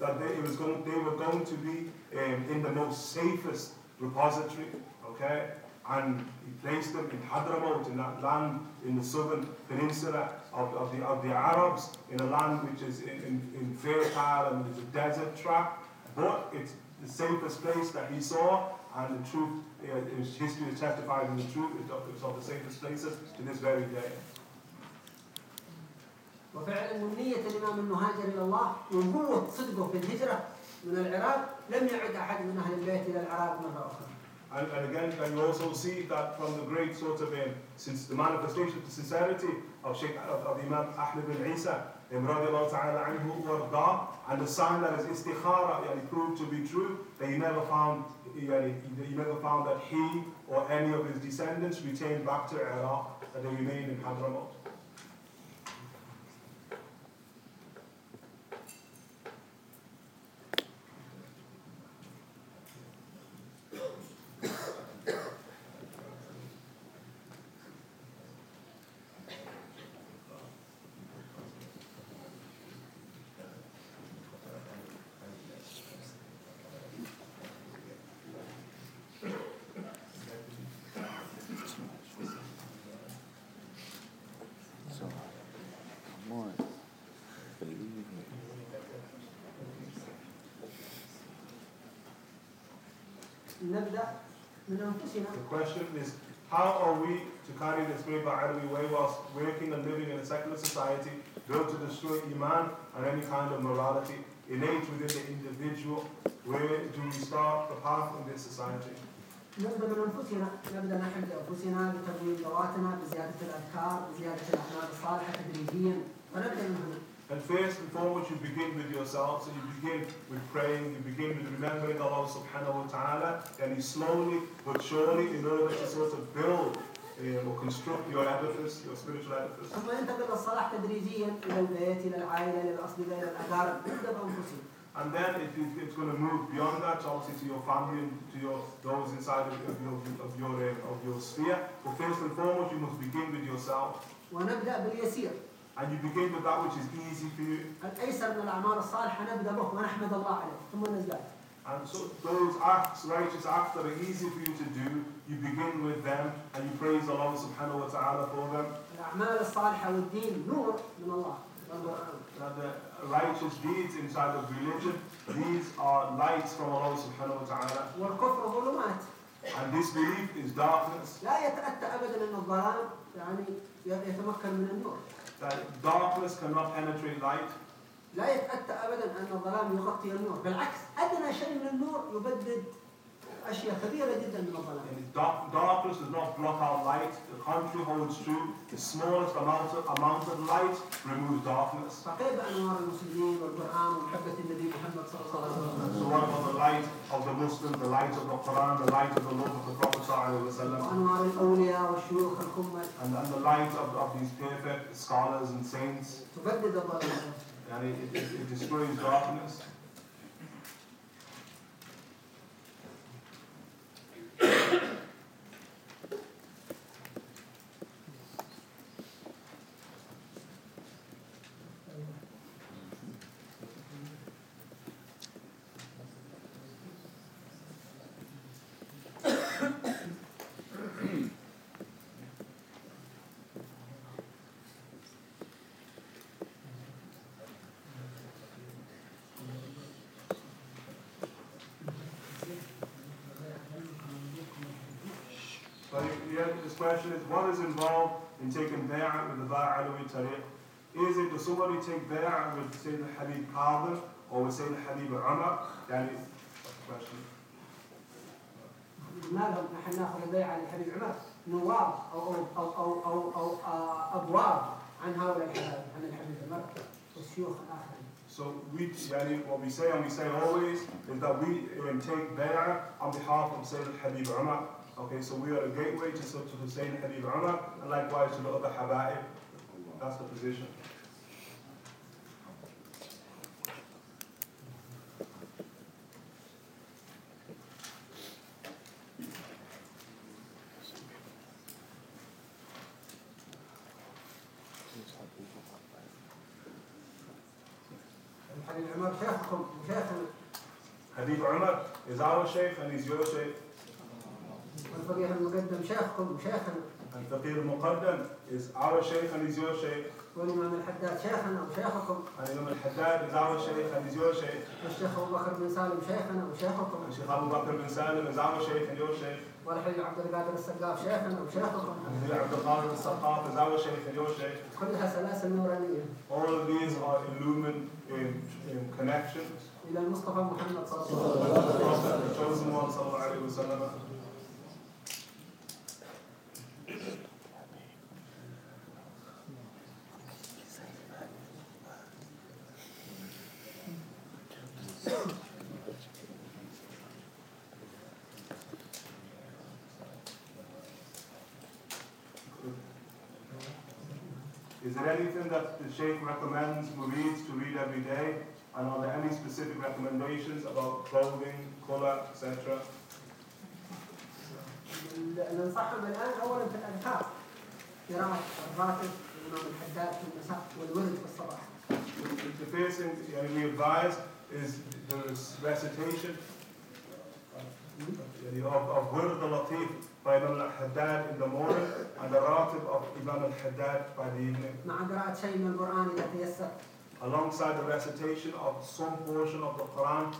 that they, was going, they were going to be um, in the most safest repository, okay? And he placed them in Hadramaut, in that land in the southern peninsula of, of, the, of the Arabs, in a land which is in, in, in fertile and it's a desert tract. But it's the safest place that he saw, and the truth, uh, his history is testified in the truth, it's of, it's of the safest places to this very day. وفعلا من نية الإمام المهاجر إلى الله وقوة صدقه في الهجرة من العراق لم يعد أحد من أهل البيت إلى العراق مرة أخرى And, and again, can you also see that from the great sort of um, since the manifestation of the sincerity of Sheikh of, of Imam Ahmed bin Isa, um, ta'ala anhu warda, and the sign that is his istikhara yani, proved to be true, that you never found yani, never found that he or any of his descendants returned back to Iraq, that they remained in Hadramaut. The question is how are we to carry this great Ba'alawi way whilst working and living in a secular society built to destroy iman and any kind of morality innate within the individual? Where do we start the path in this society? نبدأ من أنفسنا، نبدأ نحن بأنفسنا بتقويم ذواتنا، بزيادة الأذكار، بزيادة الأعمال الصالحة تدريجيا، ونبدأ من هنا. And first and foremost, you begin with yourself. So you begin with praying, you begin with remembering Allah subhanahu wa ta'ala, and you slowly but surely, in order to sort of build um, or construct your edifice, your spiritual edifice. ثم ينتقل الصلاح تدريجيا إلى البيت إلى العائلة إلى الأصدقاء إلى الأقارب نبدأ بأنفسنا And then it, it, it's going to move beyond that, obviously, to your family and to your those inside of, of your of your uh, of your sphere. But first and foremost, you must begin with yourself, ونبدأ باليسير and you begin with that which is easy for you. الأيسر من الأعمال الصالحة نبدأ به ونحمد الله عليه ثم نزداد And so those acts, righteous acts that are easy for you to do, you begin with them and you praise Allah subhanahu wa ta'ala for them. الأعمال الصالحة والدين نور من الله والقرآن And the righteous deeds inside of religion, these are lights from Allah subhanahu wa ta'ala. والكفر ظلمات And disbelief is darkness. لا يتأتى أبدا أن الظلام يعني يتمكن من النور That darkness cannot penetrate light. لا يتأتى أبدا أن الظلام يغطي النور بالعكس أدنى شيء من النور يبدد أشياء كبيرة جدا من الظلام dark, darkness does not block out light. The contrary holds true. The smallest amount of, amount of light removes darkness. فكيف أنوار المسلمين والقرآن ومحبة النبي محمد صلى الله عليه وسلم So what about the light of the Muslim, the light of the Quran, the light of the love of the Prophet sallallahu alaihi wasallam, وأنوار الأولياء والشيوخ الكمل and, and the light of, of these perfect scholars and saints, تبدد الظلام and it, it, it destroys darkness. yeah, this question is, what is involved in taking bay'ah with the Ba'alawi tariq? Is it, does somebody take bay'ah with Sayyidina Habib Qadim or with Sayyidina Habib Umar? Yani, question. ما لهم نحن ناخذ البيعة للحبيب عمر نواب أو أو أو أو أو, أو آه، أبواب عن هؤلاء الحبايب عن الحبيب عمر والشيوخ الآخرين So we, yani, what we say and we say always is that we um, take bay'ah on behalf of Sayyidina Habib Umar. Okay, so we are a gateway to, to Hussein Habib Umar, and likewise to the other Haba'ib. That's the position. Habib Umar is our sheikh and he's your sheikh. والفقيه المقدم شيخكم And Faqir Muqaddam is our sheikh and he's your sheikh. والإمام الحداد شيخنا وشيخكم Imam al-Haddad is our sheikh and he's your sheikh. والشيخ أبو بكر بن سالم شيخنا وشيخكم is our sheikh and your sheikh. والحبيب عبد القادر السقاف شيخنا وشيخكم Sayyid Abdul Qadir al-Saqaf is our sheikh and your sheikh. كلها سلاسل نورانية All of these are illumined in, in connections. إلى المصطفى محمد صلى الله عليه وسلم there anything that the Sheikh recommends Murids to read every day? And are there any specific recommendations about clothing, colour, etc.? The first thing that we advise is the recitation of, of Wird al-Latif by Imam al-Haddad in the morning and the Ratib of Imam al-Haddad by the evening. مع قراءه شيء من القران اذا تيسر alongside the recitation of some portion of the Quran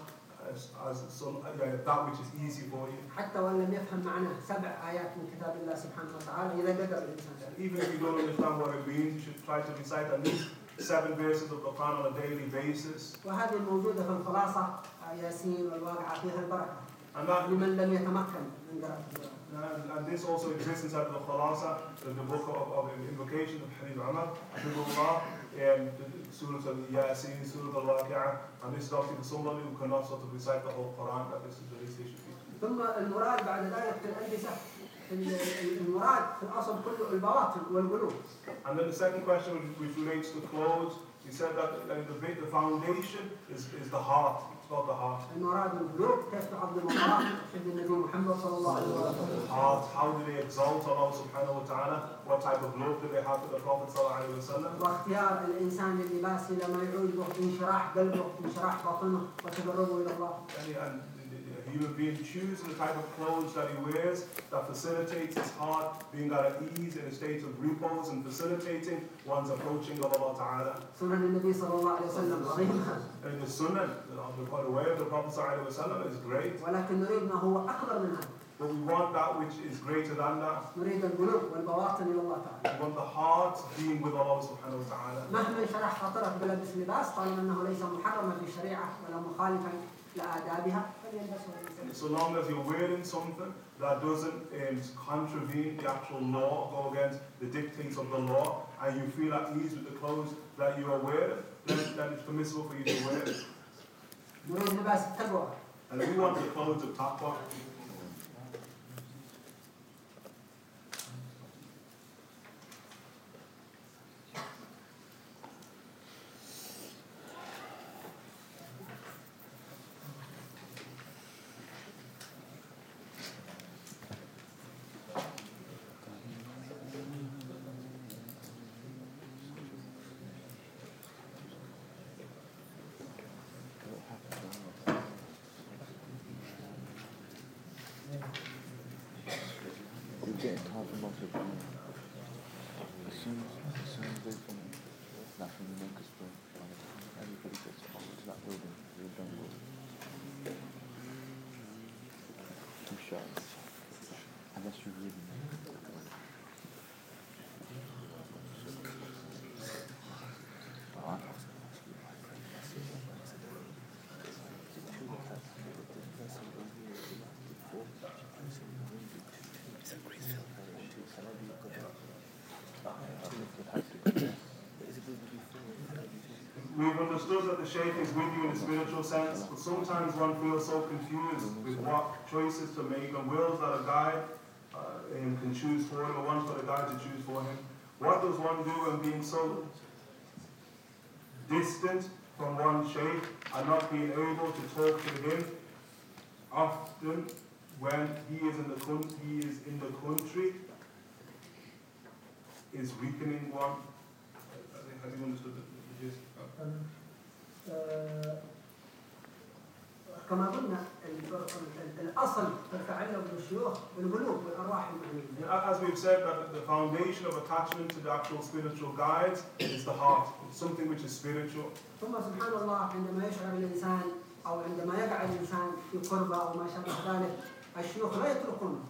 as, as some, uh, that which is easy for you. حتى وان لم يفهم معناه سبع ايات من كتاب الله سبحانه وتعالى اذا قدر الانسان ذلك. Even if you don't understand what it means, you should try to recite at least seven verses of the Quran on a daily basis. وهذه في آه، ياسين فيها And, that, لمن لم يتمكن من قراءه القران. And, and, this also exists inside the Khulasa, the book of, of invocation of Habib Umar, Habibullah, and Surah al Yasin, Surah al Waqi'ah, and this is obviously for somebody who cannot sort of recite the whole Quran, that this is the least they should be. ثم المراد بعد ذلك في الألبسة المراد في الأصل كله البواطن والقلوب. And then the second question which relates to clothes, he said that the, the foundation is, is the heart, for How do they exalt Allah subhanahu wa ta'ala? What type of love do they have to the Prophet sallallahu alayhi wa sallam? واختيار the, the, the human being choosing the type of clothes that he wears that facilitates his heart being at ease in a state of repose and facilitating one's approaching of Allah ta'ala. سنن النبي صلى الله عليه وسلم عظيمه And the sunnah, you know, the, the way of the Prophet sallallahu alayhi wa sallam is great, ولكن نريد ما هو اكبر من هذا but we want that which is greater than that. نريد القلوب والبواطن الى الله تعالى We want the heart being with Allah subhanahu wa ta'ala. مهما انشرح خاطرك بلبس لباس طالما انه ليس محرما في الشريعه ولا مخالفا لادابها فليلبسه الانسان so long as you're wearing something that doesn't um, contravene the actual law, go against the dictates of the law, and you feel at ease with the clothes that you are wearing, then, then it's permissible for you to wear it. And we want the clothes of taqwa. We've understood that the Shaykh is with you in a spiritual sense, but sometimes one feels so confused with what choices to make and wills that a guide uh, can choose for him or wants for the guide to choose for him. What does one do when being so distant from one Shaykh and not being able to talk to him often when he is in the coun- he is in the country is weakening one? Have you understood كما قلنا ال- ال- الأصل في التعلق بالشيوخ القلوب والأرواح المعنويه As we've said, that the foundation of attachment to the actual spiritual guides is the heart. It's something which is spiritual. ثم سبحان الله عندما يشعر الإنسان أو عندما يقع الإنسان في قربة أو ما شابه ذلك الشيوخ لا يتركونه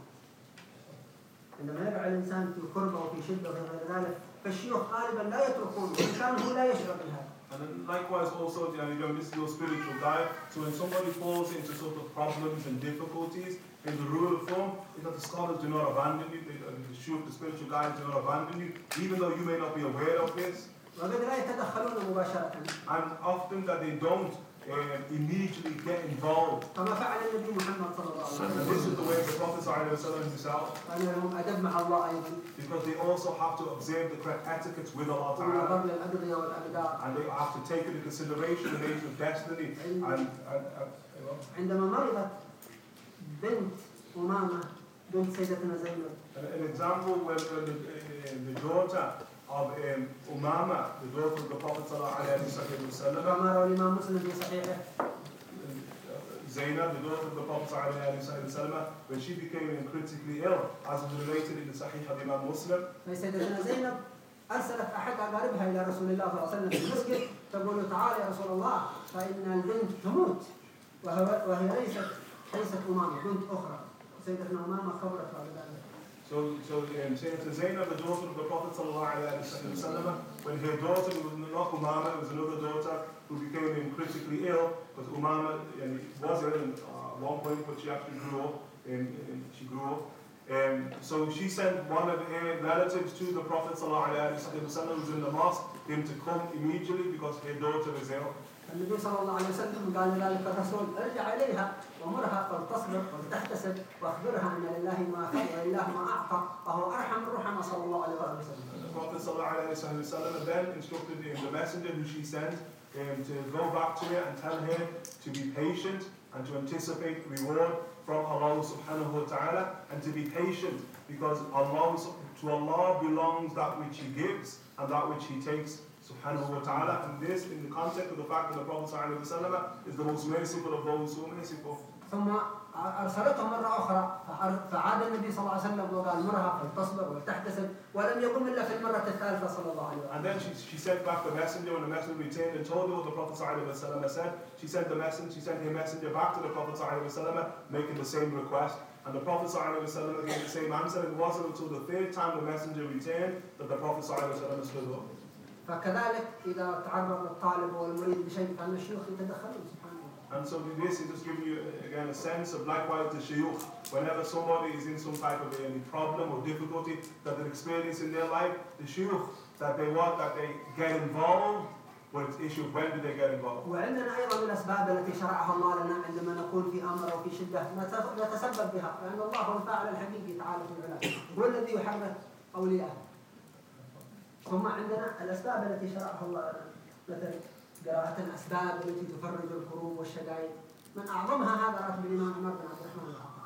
عندما يقع الإنسان في قربة وفي شدة وفي غير ذلك فالشيوخ غالبا لا يتركونه ان كان هو لا يشعر بهذا And then likewise also, you know, you know, this is your spiritual guide. So when somebody falls into sort of problems and difficulties, in the rule of thumb is that the scholars do not abandon you, they, uh, the, shuyukh, the spiritual guides do not abandon you, even though you may not be aware of this. وقد لا يتدخلون مباشره And often that they don't um, immediately get involved. كما فعل النبي محمد صلى الله عليه And وسلم this is the way the Prophet ﷺ himself, كان لهم أدب مع الله أيضا because they also have to observe the correct etiquettes with Allah Ta'ala. ونظر للأدعية والأقدار And they have to take into consideration the nature of destiny and, and, and you know, عندما مرضت بنت أمامة بنت سيدتنا زينب An, an example when, when the, uh, the daughter of um, Umama, the daughter of the Prophet كما روى الإمام مسلم في صحيحه Zainab, the daughter of the Prophet ﷺ, when she became critically ill, as is related in the Sahih of Imam Muslim, فسيدتنا زينب أرسلت أحد أقاربها إلى رسول الله صلى الله عليه وسلم في المسجد تقول تعال يا رسول الله فإن البنت تموت وهي ليست ليست أمامة بنت أخرى سيدتنا أمامة خبرت بعد ذلك So, so um, Sayyidina Zainab, the daughter of the Prophet ﷺ, when her daughter, was not Umama, it was another daughter who became critically ill, because Umama and was ill at uh, one point, but she actually grew up, and, and she grew up. Um, so she sent one of her relatives to the Prophet ﷺ, who was in the mosque, him to come immediately because her daughter is ill. النبي صلى الله عليه وسلم قال لذلك الرسول ارجع إليها ومرها فلتصبر ولتحتسب وأخبرها أن لله ما أخذ ولله ما أعطى وهو أرحم الرحمة صلى الله عليه وسلم And the Prophet ﷺ then instructed him, the messenger who she sent, um, to go back to her and tell her to be patient and to anticipate reward from Allah subhanahu wa ta'ala and to be patient because Allah, to Allah belongs that which He gives and that which He takes subhanahu wa ta'ala. And this in the context of the fact that the Prophet ﷺ is the most merciful of those who are merciful. ثم أرسلته مرة أخرى فعاد النبي صلى الله عليه وسلم وقال مرها فلتصبر ولتحتسب ولم يقم إلا في المرة الثالثة صلى الله عليه وسلم And then she, she sent back the messenger, when the messenger returned and told her what the Prophet ﷺ said, she sent the messenger, she sent her messenger back to the Prophet ﷺ, making the same request. And the Prophet ﷺ gave the same answer. It wasn't until the third time the messenger returned that the Prophet ﷺ stood up. فكذلك إذا تعرض الطالب والمريد فإن الشيوخ يتدخلون الله And so this is just giving you uh, again a sense of likewise the shayukh. Whenever somebody is in some type of any problem or difficulty that they're experiencing in their life, the shayukh that they want that they get involved. But it's issue when do they get involved? وعندنا ثم عندنا الأسباب التي شرعها الله لنا مثل قراءة الأسباب التي تفرج الكروب والشدائد من أعظمها هذا راتب الإمام عمر بن عبد الرحمن الخطاب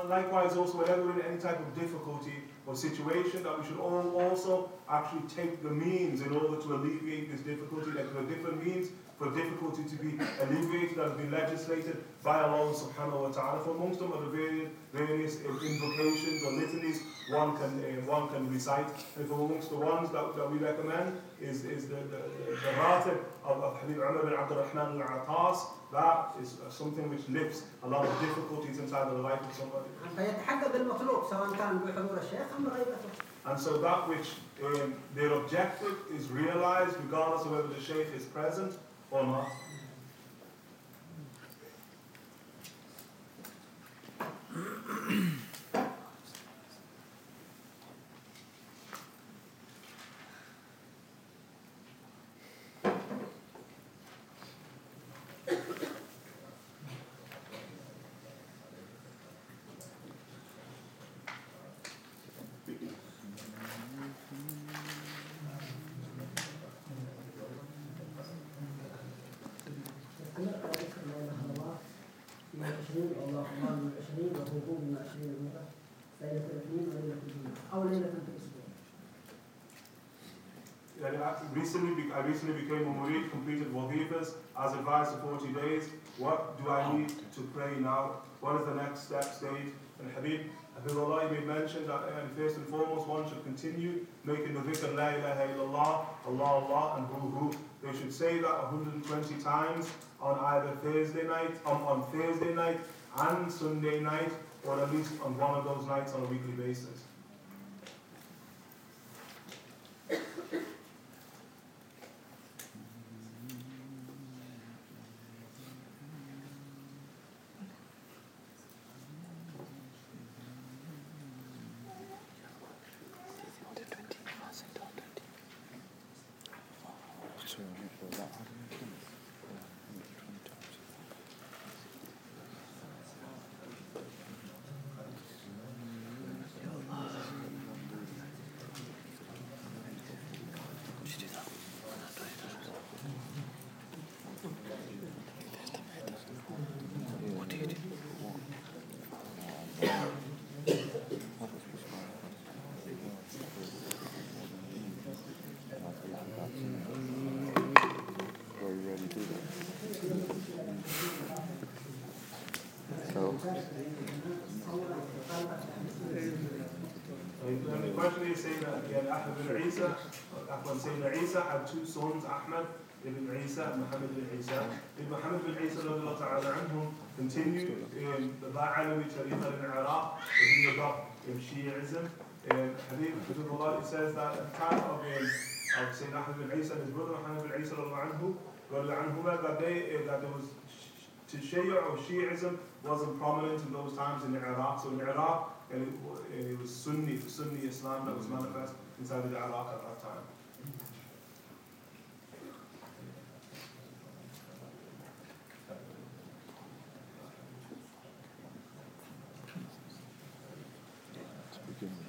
And likewise, also, whenever we're in any type of difficulty or situation, that we should all also actually take the means in order to alleviate this difficulty. Like there are different means for difficulty to be alleviated and be legislated by Allah subhanahu wa ta'ala. For amongst them are the various, invocations or litanies one can, uh, one can recite. And for amongst the ones that, that we recommend is, is the, the, the ratib of, of Habib Umar bin Abdul Rahman al-Attas. That is uh, something which lifts a lot of difficulties inside the life of somebody. And so that which um, their objective is realized regardless of whether the Shaykh is present or not. من recently, I recently became a murid, completed wazifas, as advised for 40 days. What do I need to pray now? What is the next step, stage? And Habib, Habibullah, you made mention that uh, first and foremost one should continue making the dhikr La ilaha illallah, Allah Allah, and Hu Hu. They should say that 120 times on either Thursday night, um, on Thursday night and Sunday night, or at least on one of those nights on a weekly basis. The question is saying that again, Ahmed bin Isa, Ahmed saying that Isa had two sons, Ahmed ibn Isa and Muhammad ibn Isa. Ibn Muhammad bin Isa ta'ala anhum continued in the Ba'alawi Tariqa in Iraq, in the in Shi'ism. Habib Abdullah says that at the time of, um, of Sayyidina Ahmed bin Isa and his brother Muhammad ibn Isa anhu, that, they, uh, that there was to Shia or Shi'ism wasn't prominent in those times in Iraq. So in Iraq, and it, and it was Sunni, Sunni Islam that was mm-hmm. manifest inside of Iraq at that time. To begin with.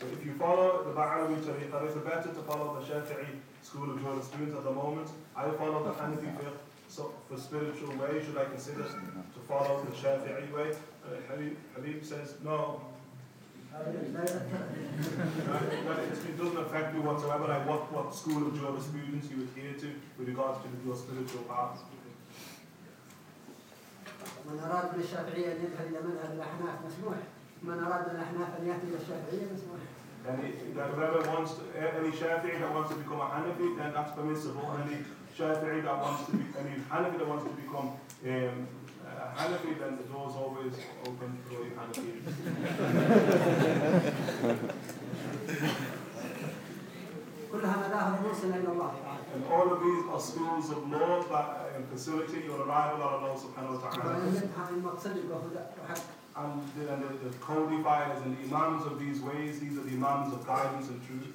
So if you follow the Ba'alawi Tariqa, it's better to follow the Shafi'i school of jurisprudence students at the moment. I follow the Hanafi fiqh, so for spiritual way, should I consider to follow the Shafi'i way? Uh, Habib, Habib says, no. no it doesn't affect you whatsoever, like what, what school of Jurisprudence students you adhere to with regards to your spiritual path. من أراد من الشافعية أن يذهب إلى مذهب الأحناف مسموح من أراد من الأحناف أن يهدي إلى الشافعية مسموح And it, that whoever wants, to, a- any Shafi'i that wants to become a Hanafi, then that's permissible. Any Shafi'i that wants to be, any Hanafi that wants to become um, a Hanafi, then the door's always open for a Hanafi. كلها مذاهب موصلة إلى الله تعالى And all of these are schools of law that um, facilitate your arrival at Allah subhanahu wa ta'ala. and the, the, codifiers and the imams of these ways, these are the imams of guidance and truth.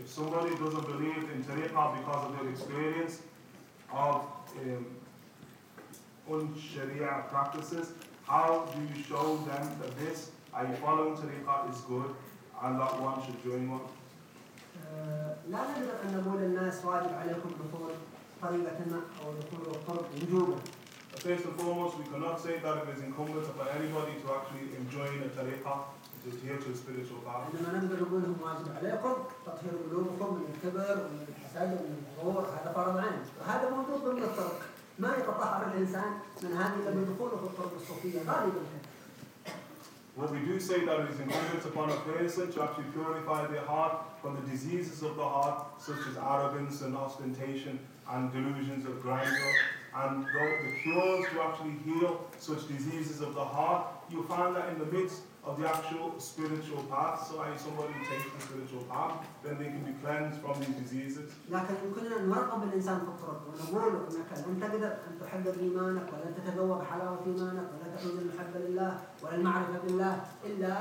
If somebody doesn't believe in tariqah because of their experience of um, un-sharia practices, how do you show them that this, are you following tariqah is good and that one should join one? آه، لا نقدر أن نقول للناس واجب عليكم دخول طريقة ما أو دخول الطرق وجوبا First and foremost, we cannot say that it is incumbent upon anybody to actually enjoin a tariqah, to adhere to a spiritual path. إنما نقدر نقول لهم واجب عليكم تطهير قلوبكم من الكبر ومن الحسد ومن الغرور هذا فرض عين وهذا موجود ضمن الطرق ما يتطهر الإنسان من هذه إلا بدخوله في الطرق الصوفية غالبا What we do say that it is incumbent upon a person to actually purify their heart from the diseases of the heart, such as arrogance and ostentation and delusions of grandeur. And the, the cures to actually heal such diseases of the heart, you find that in the midst of the actual spiritual path. So if somebody takes the spiritual path, then they can be cleansed from these diseases. لكن يمكننا أن نرقب الإنسان في الطرق ونقول أنك لن تقدر أن تحقق إيمانك ولن تتذوق حلاوة إيمانك ولن تحوز المحبة لله ولا المعرفة بالله إلا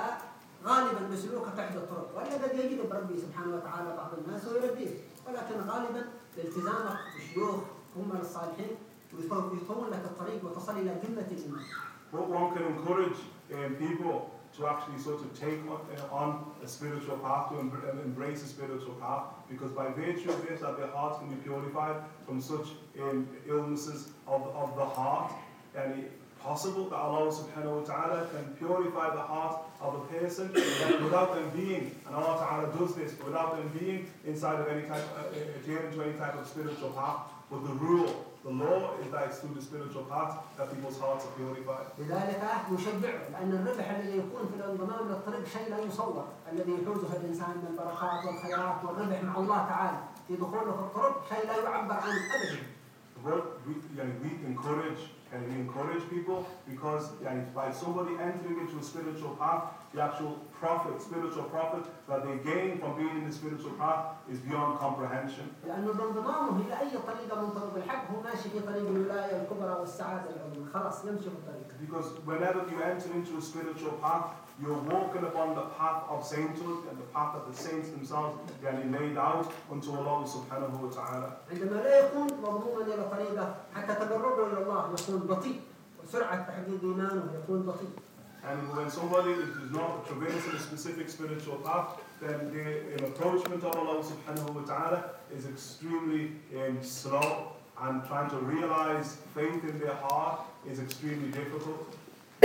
غالبا بسلوكك إحدى الطرق ولا قد يجذب ربي سبحانه وتعالى بعض الناس ويرديه ولكن غالبا بالتزامك بشيوخ هم الصالحين ويطول لك الطريق وتصل إلى قمة الإيمان But one can encourage um, people to actually sort of take on, uh, on a spiritual path, to embr- uh, embrace a spiritual path, because by virtue of this, that their hearts can be purified from such um, illnesses of, of the heart. And it, possible that Allah subhanahu wa ta'ala can purify the heart of a person without them being, and Allah ta'ala does this, without them being inside of any type, uh, adhering to any type of spiritual path. But the rule, the law is that it's through the spiritual path that people's hearts are purified. لذلك نشجعه لأن الربح الذي يكون في الانضمام للطريق شيء لا يصور الذي يحوزه الإنسان من البركات والخيرات والربح مع الله تعالى في دخوله في الطرق شيء لا يعبر عنه أبدا What we, yani, we encourage and we encourage people because yani, by somebody entering into a spiritual path, the actual profit, spiritual profit that they gain from being in the spiritual path is beyond comprehension. لأنه بانضمامه إلى أي طريقة من طرق الحق هو ماشي في طريق الولاية الكبرى والسعادة العظمى خلاص يمشي في الطريق Because whenever you enter into a spiritual path, you're walking upon the path of sainthood and the path that the saints themselves yani, laid out unto Allah subhanahu wa ta'ala. عندما لا يكون مضموما إلى طريقة حتى تقربه إلى الله يكون بطيء وسرعة تحقيق إيمانه يكون بطيء And when somebody is not traversing a specific spiritual path, then the um, approachment of Allah subhanahu wa ta'ala is extremely um, slow and trying to realize faith in their heart is extremely difficult.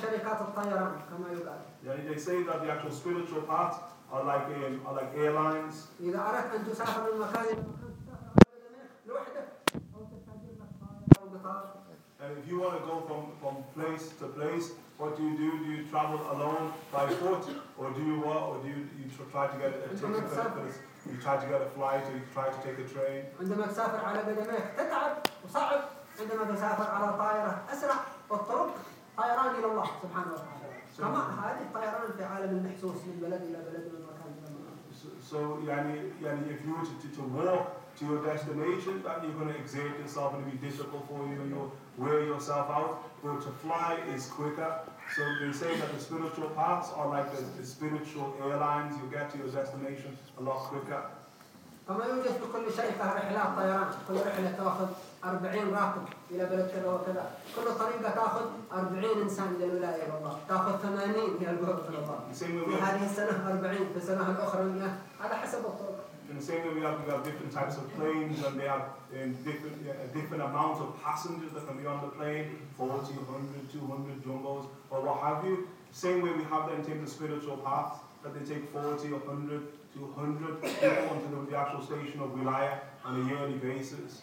شركات الطيران كما يقال Yani they say that the actual spiritual paths are like um, are like airlines. إذا أردت أن تسافر من مكان إلى مكان تسافر لوحدك أو تستأجر لك طائرة أو قطار And if you want to go from, from place to place, what do you do? Do you travel alone by foot, or do you what? Or do you, you tr- try to get a ticket? for- for this- You try to get a flight, or you try to take a train. عندما تسافر على قدميك تتعب وصعب عندما تسافر على طائرة أسرع والطرق طيران إلى الله سبحانه وتعالى كما هذه الطيران في عالم المحسوس من بلد إلى بلد من مكان إلى مكان So, so yani, yani if you were to, to, to walk to your destination, that you're going to exert yourself and it'll be difficult for you and you'll wear yourself out. But to fly is quicker. So they say that the spiritual paths are like the, the spiritual airlines. You get to your destination a lot quicker. كما يوجد في كل شركة رحلات طيران كل رحلة تأخذ 40 راكب إلى بلد كذا وكذا كل طريقة تأخذ 40 إنسان إلى الولاية إلى الله تأخذ 80 إلى القرب إلى الله The same way في we have, هذه السنة 40 في السنة الأخرى 100 على حسب الطرق in the same way we have, we have different types of planes and they have different, a different amount of passengers that can be on the plane, 40, 100, 200 jumbos or what have you. Same way we have them take the spiritual paths that they take 40, 100, 200 people onto the, the actual station of Wilaya on a yearly basis.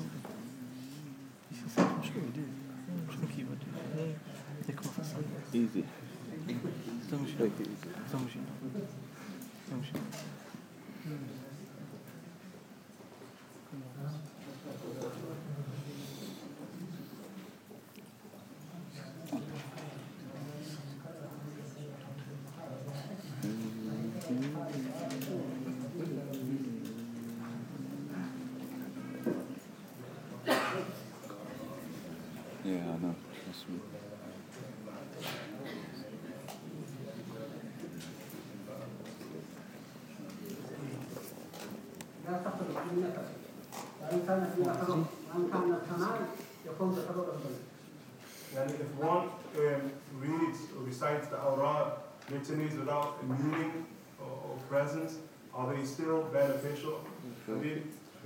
Dit qu'on passe au Isso é sempre escolhido. Estou aqui, vou ter. É como faço. Easy. Estamos Take it easy. Estamos indo. Estamos indo. Yeah, I know. Trust me. لا تخرج من نفسك وإن كان فيها حضور وإن كان الكمال يكون بحضور الظل And if one um, reads or recites the Awrad litanies without a meaning or, or presence, are they still beneficial?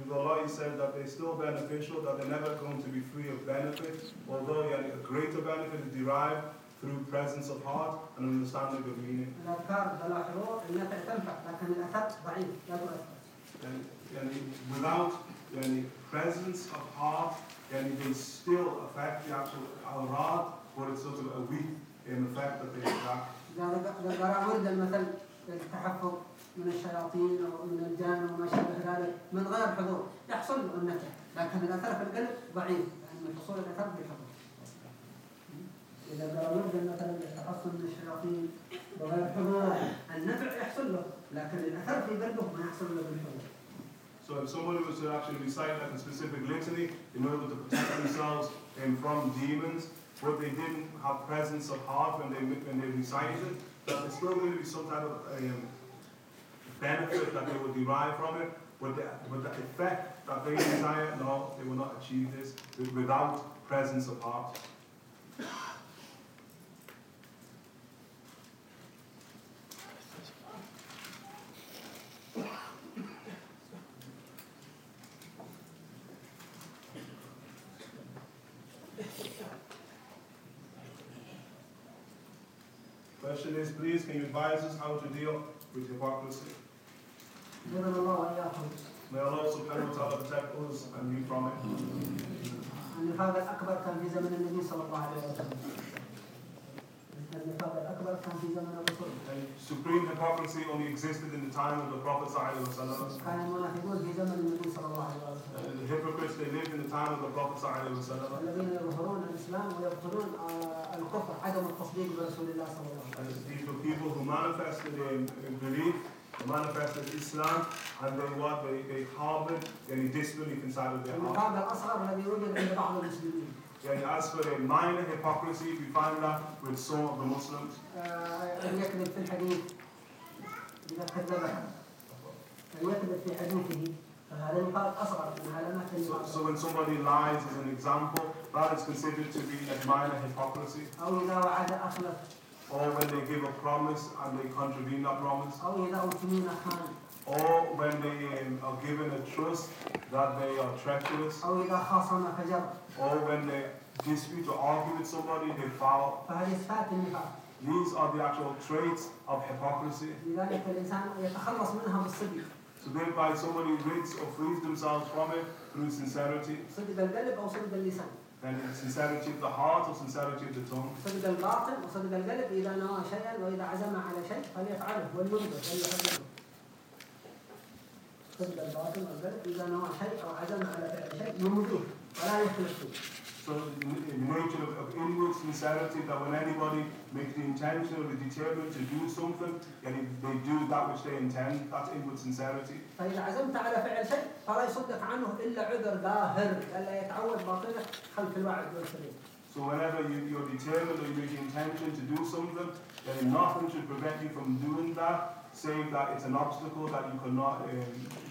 In the law, he said that they're still beneficial, that they're never going to be free of benefit, although a greater benefit is derived through presence of heart and understanding of meaning. And, and without presence of heart, it will still affect the actual awrad, but it's sort of a weak in effect that they attract. من الشياطين أو من الجان وما شابه ذلك من غير حضور. يحصل له النفع لكن الأثر في القلب ضعيف لأن حصول الأثر بالحضور إذا ورد المثل التحصن من الشياطين بغير حضور النفع يحصل له. لكن الأثر في قلبه ما يحصل له بالحضور. So if somebody was to actually recite like a specific litany in order to protect themselves um, from demons, but they didn't have presence of heart when they when they recited it, that there's still going to be some type of um, benefit that they will derive from it. But the, but the effect that they desire, no, they will not achieve this without presence of heart. Question is, please, can you advise us how to deal with hypocrisy? جزانا الله وإياكم May Allah subhanahu wa ta'ala protect us and you from it. النفاق الأكبر كان في زمن النبي صلى الله عليه وسلم النفاق الأكبر كان في زمن الرسول And supreme hypocrisy only existed in the time of the Prophet sallallahu alaihi wasallam. كان المنافقون في زمن النبي صلى الله عليه وسلم And the hypocrites, they lived in the time of the Prophet sallallahu alaihi wasallam. الذين يظهرون الإسلام ويبطلون آه، الكفر عدم التصديق برسول الله صلى الله عليه And وسلم these were people who manifested in, in belief, they manifested Islam, and they what? They, they harbored any disbelief inside of their heart. النفاق الأصغر الذي وجد عند بعض المسلمين And as for a minor hypocrisy, we find that with some of the Muslims. آه، أن يكذب في الحديث إذا كذبه أن يكذب في حديثه فهذا نفاق أصغر من علامات So, النفاق so when somebody lies as an example, that is considered to be a minor hypocrisy. أو إذا وعد أخلف or when they give a promise and they contravene that promise, or when they are given a trust that they are treacherous, or when they dispute or argue with somebody, they foul. These are the actual traits of hypocrisy. So thereby somebody rids or frees themselves from it through sincerity. And sincerity of the heart or sincerity of the tongue. صدق الباطن وصدق القلب إذا نوى شيئا وإذا عزم على شيء فليفعله. ولينبذ وليحذره صدق الباطن والقلب إذا نوى شيء أو عزم على فعل شيء ينبذه ولا يخلف فيه. So the the nature of, of inward sincerity that when anybody makes the intention or the determined to do something, and they do that which they intend, that's inward sincerity. فإذا عزمت على فعل شيء فلا يصدق عنه إلا عذر ظاهر ألا يتعود باطنه خلف الوعد والسبيل So whenever you, you're determined or you make the intention to do something, then nothing should prevent you from doing that, save that it's an obstacle that you cannot um, move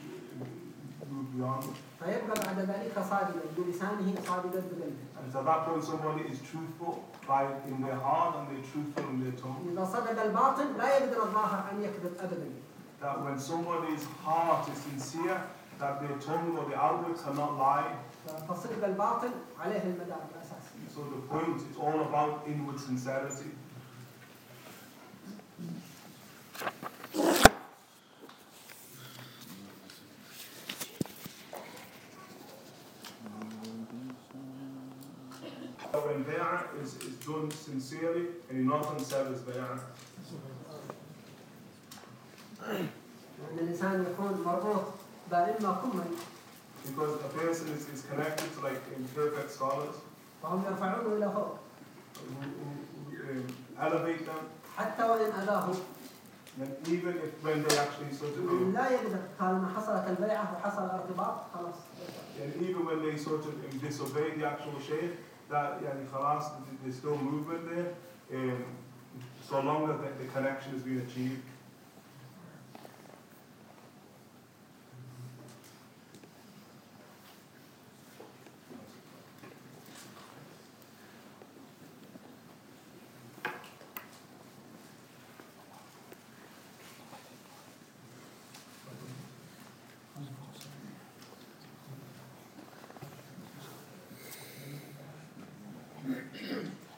beyond. فيبقى بعد ذلك صادقا بلسانه صادقا بقلبه And so at that point somebody is truthful by in their heart and they're truthful in their tongue. إذا صدق الباطن لا يقدر الظاهر أن يكذب أبدا That when somebody's heart is sincere, that their tongue or the outward cannot lie. فصدق الباطن عليه المدار الأساسي So the point is all about inward sincerity. When bay'ah is, is done sincerely and you're not sincere as bay'ah. لأن الإنسان يكون مربوط بإما كما Because a person is, is connected to like imperfect scholars فهم يرفعونه إلى فوق who, who, who um, elevate them. حتى وإن أذاه And even if when they actually sort of um, لا يقدر طالما حصلت البيعة وحصل الارتباط خلاص and even when they sort of um, disobey the actual shaykh, that yani khalas, there's still movement there, um, so long as the, the connection has been achieved.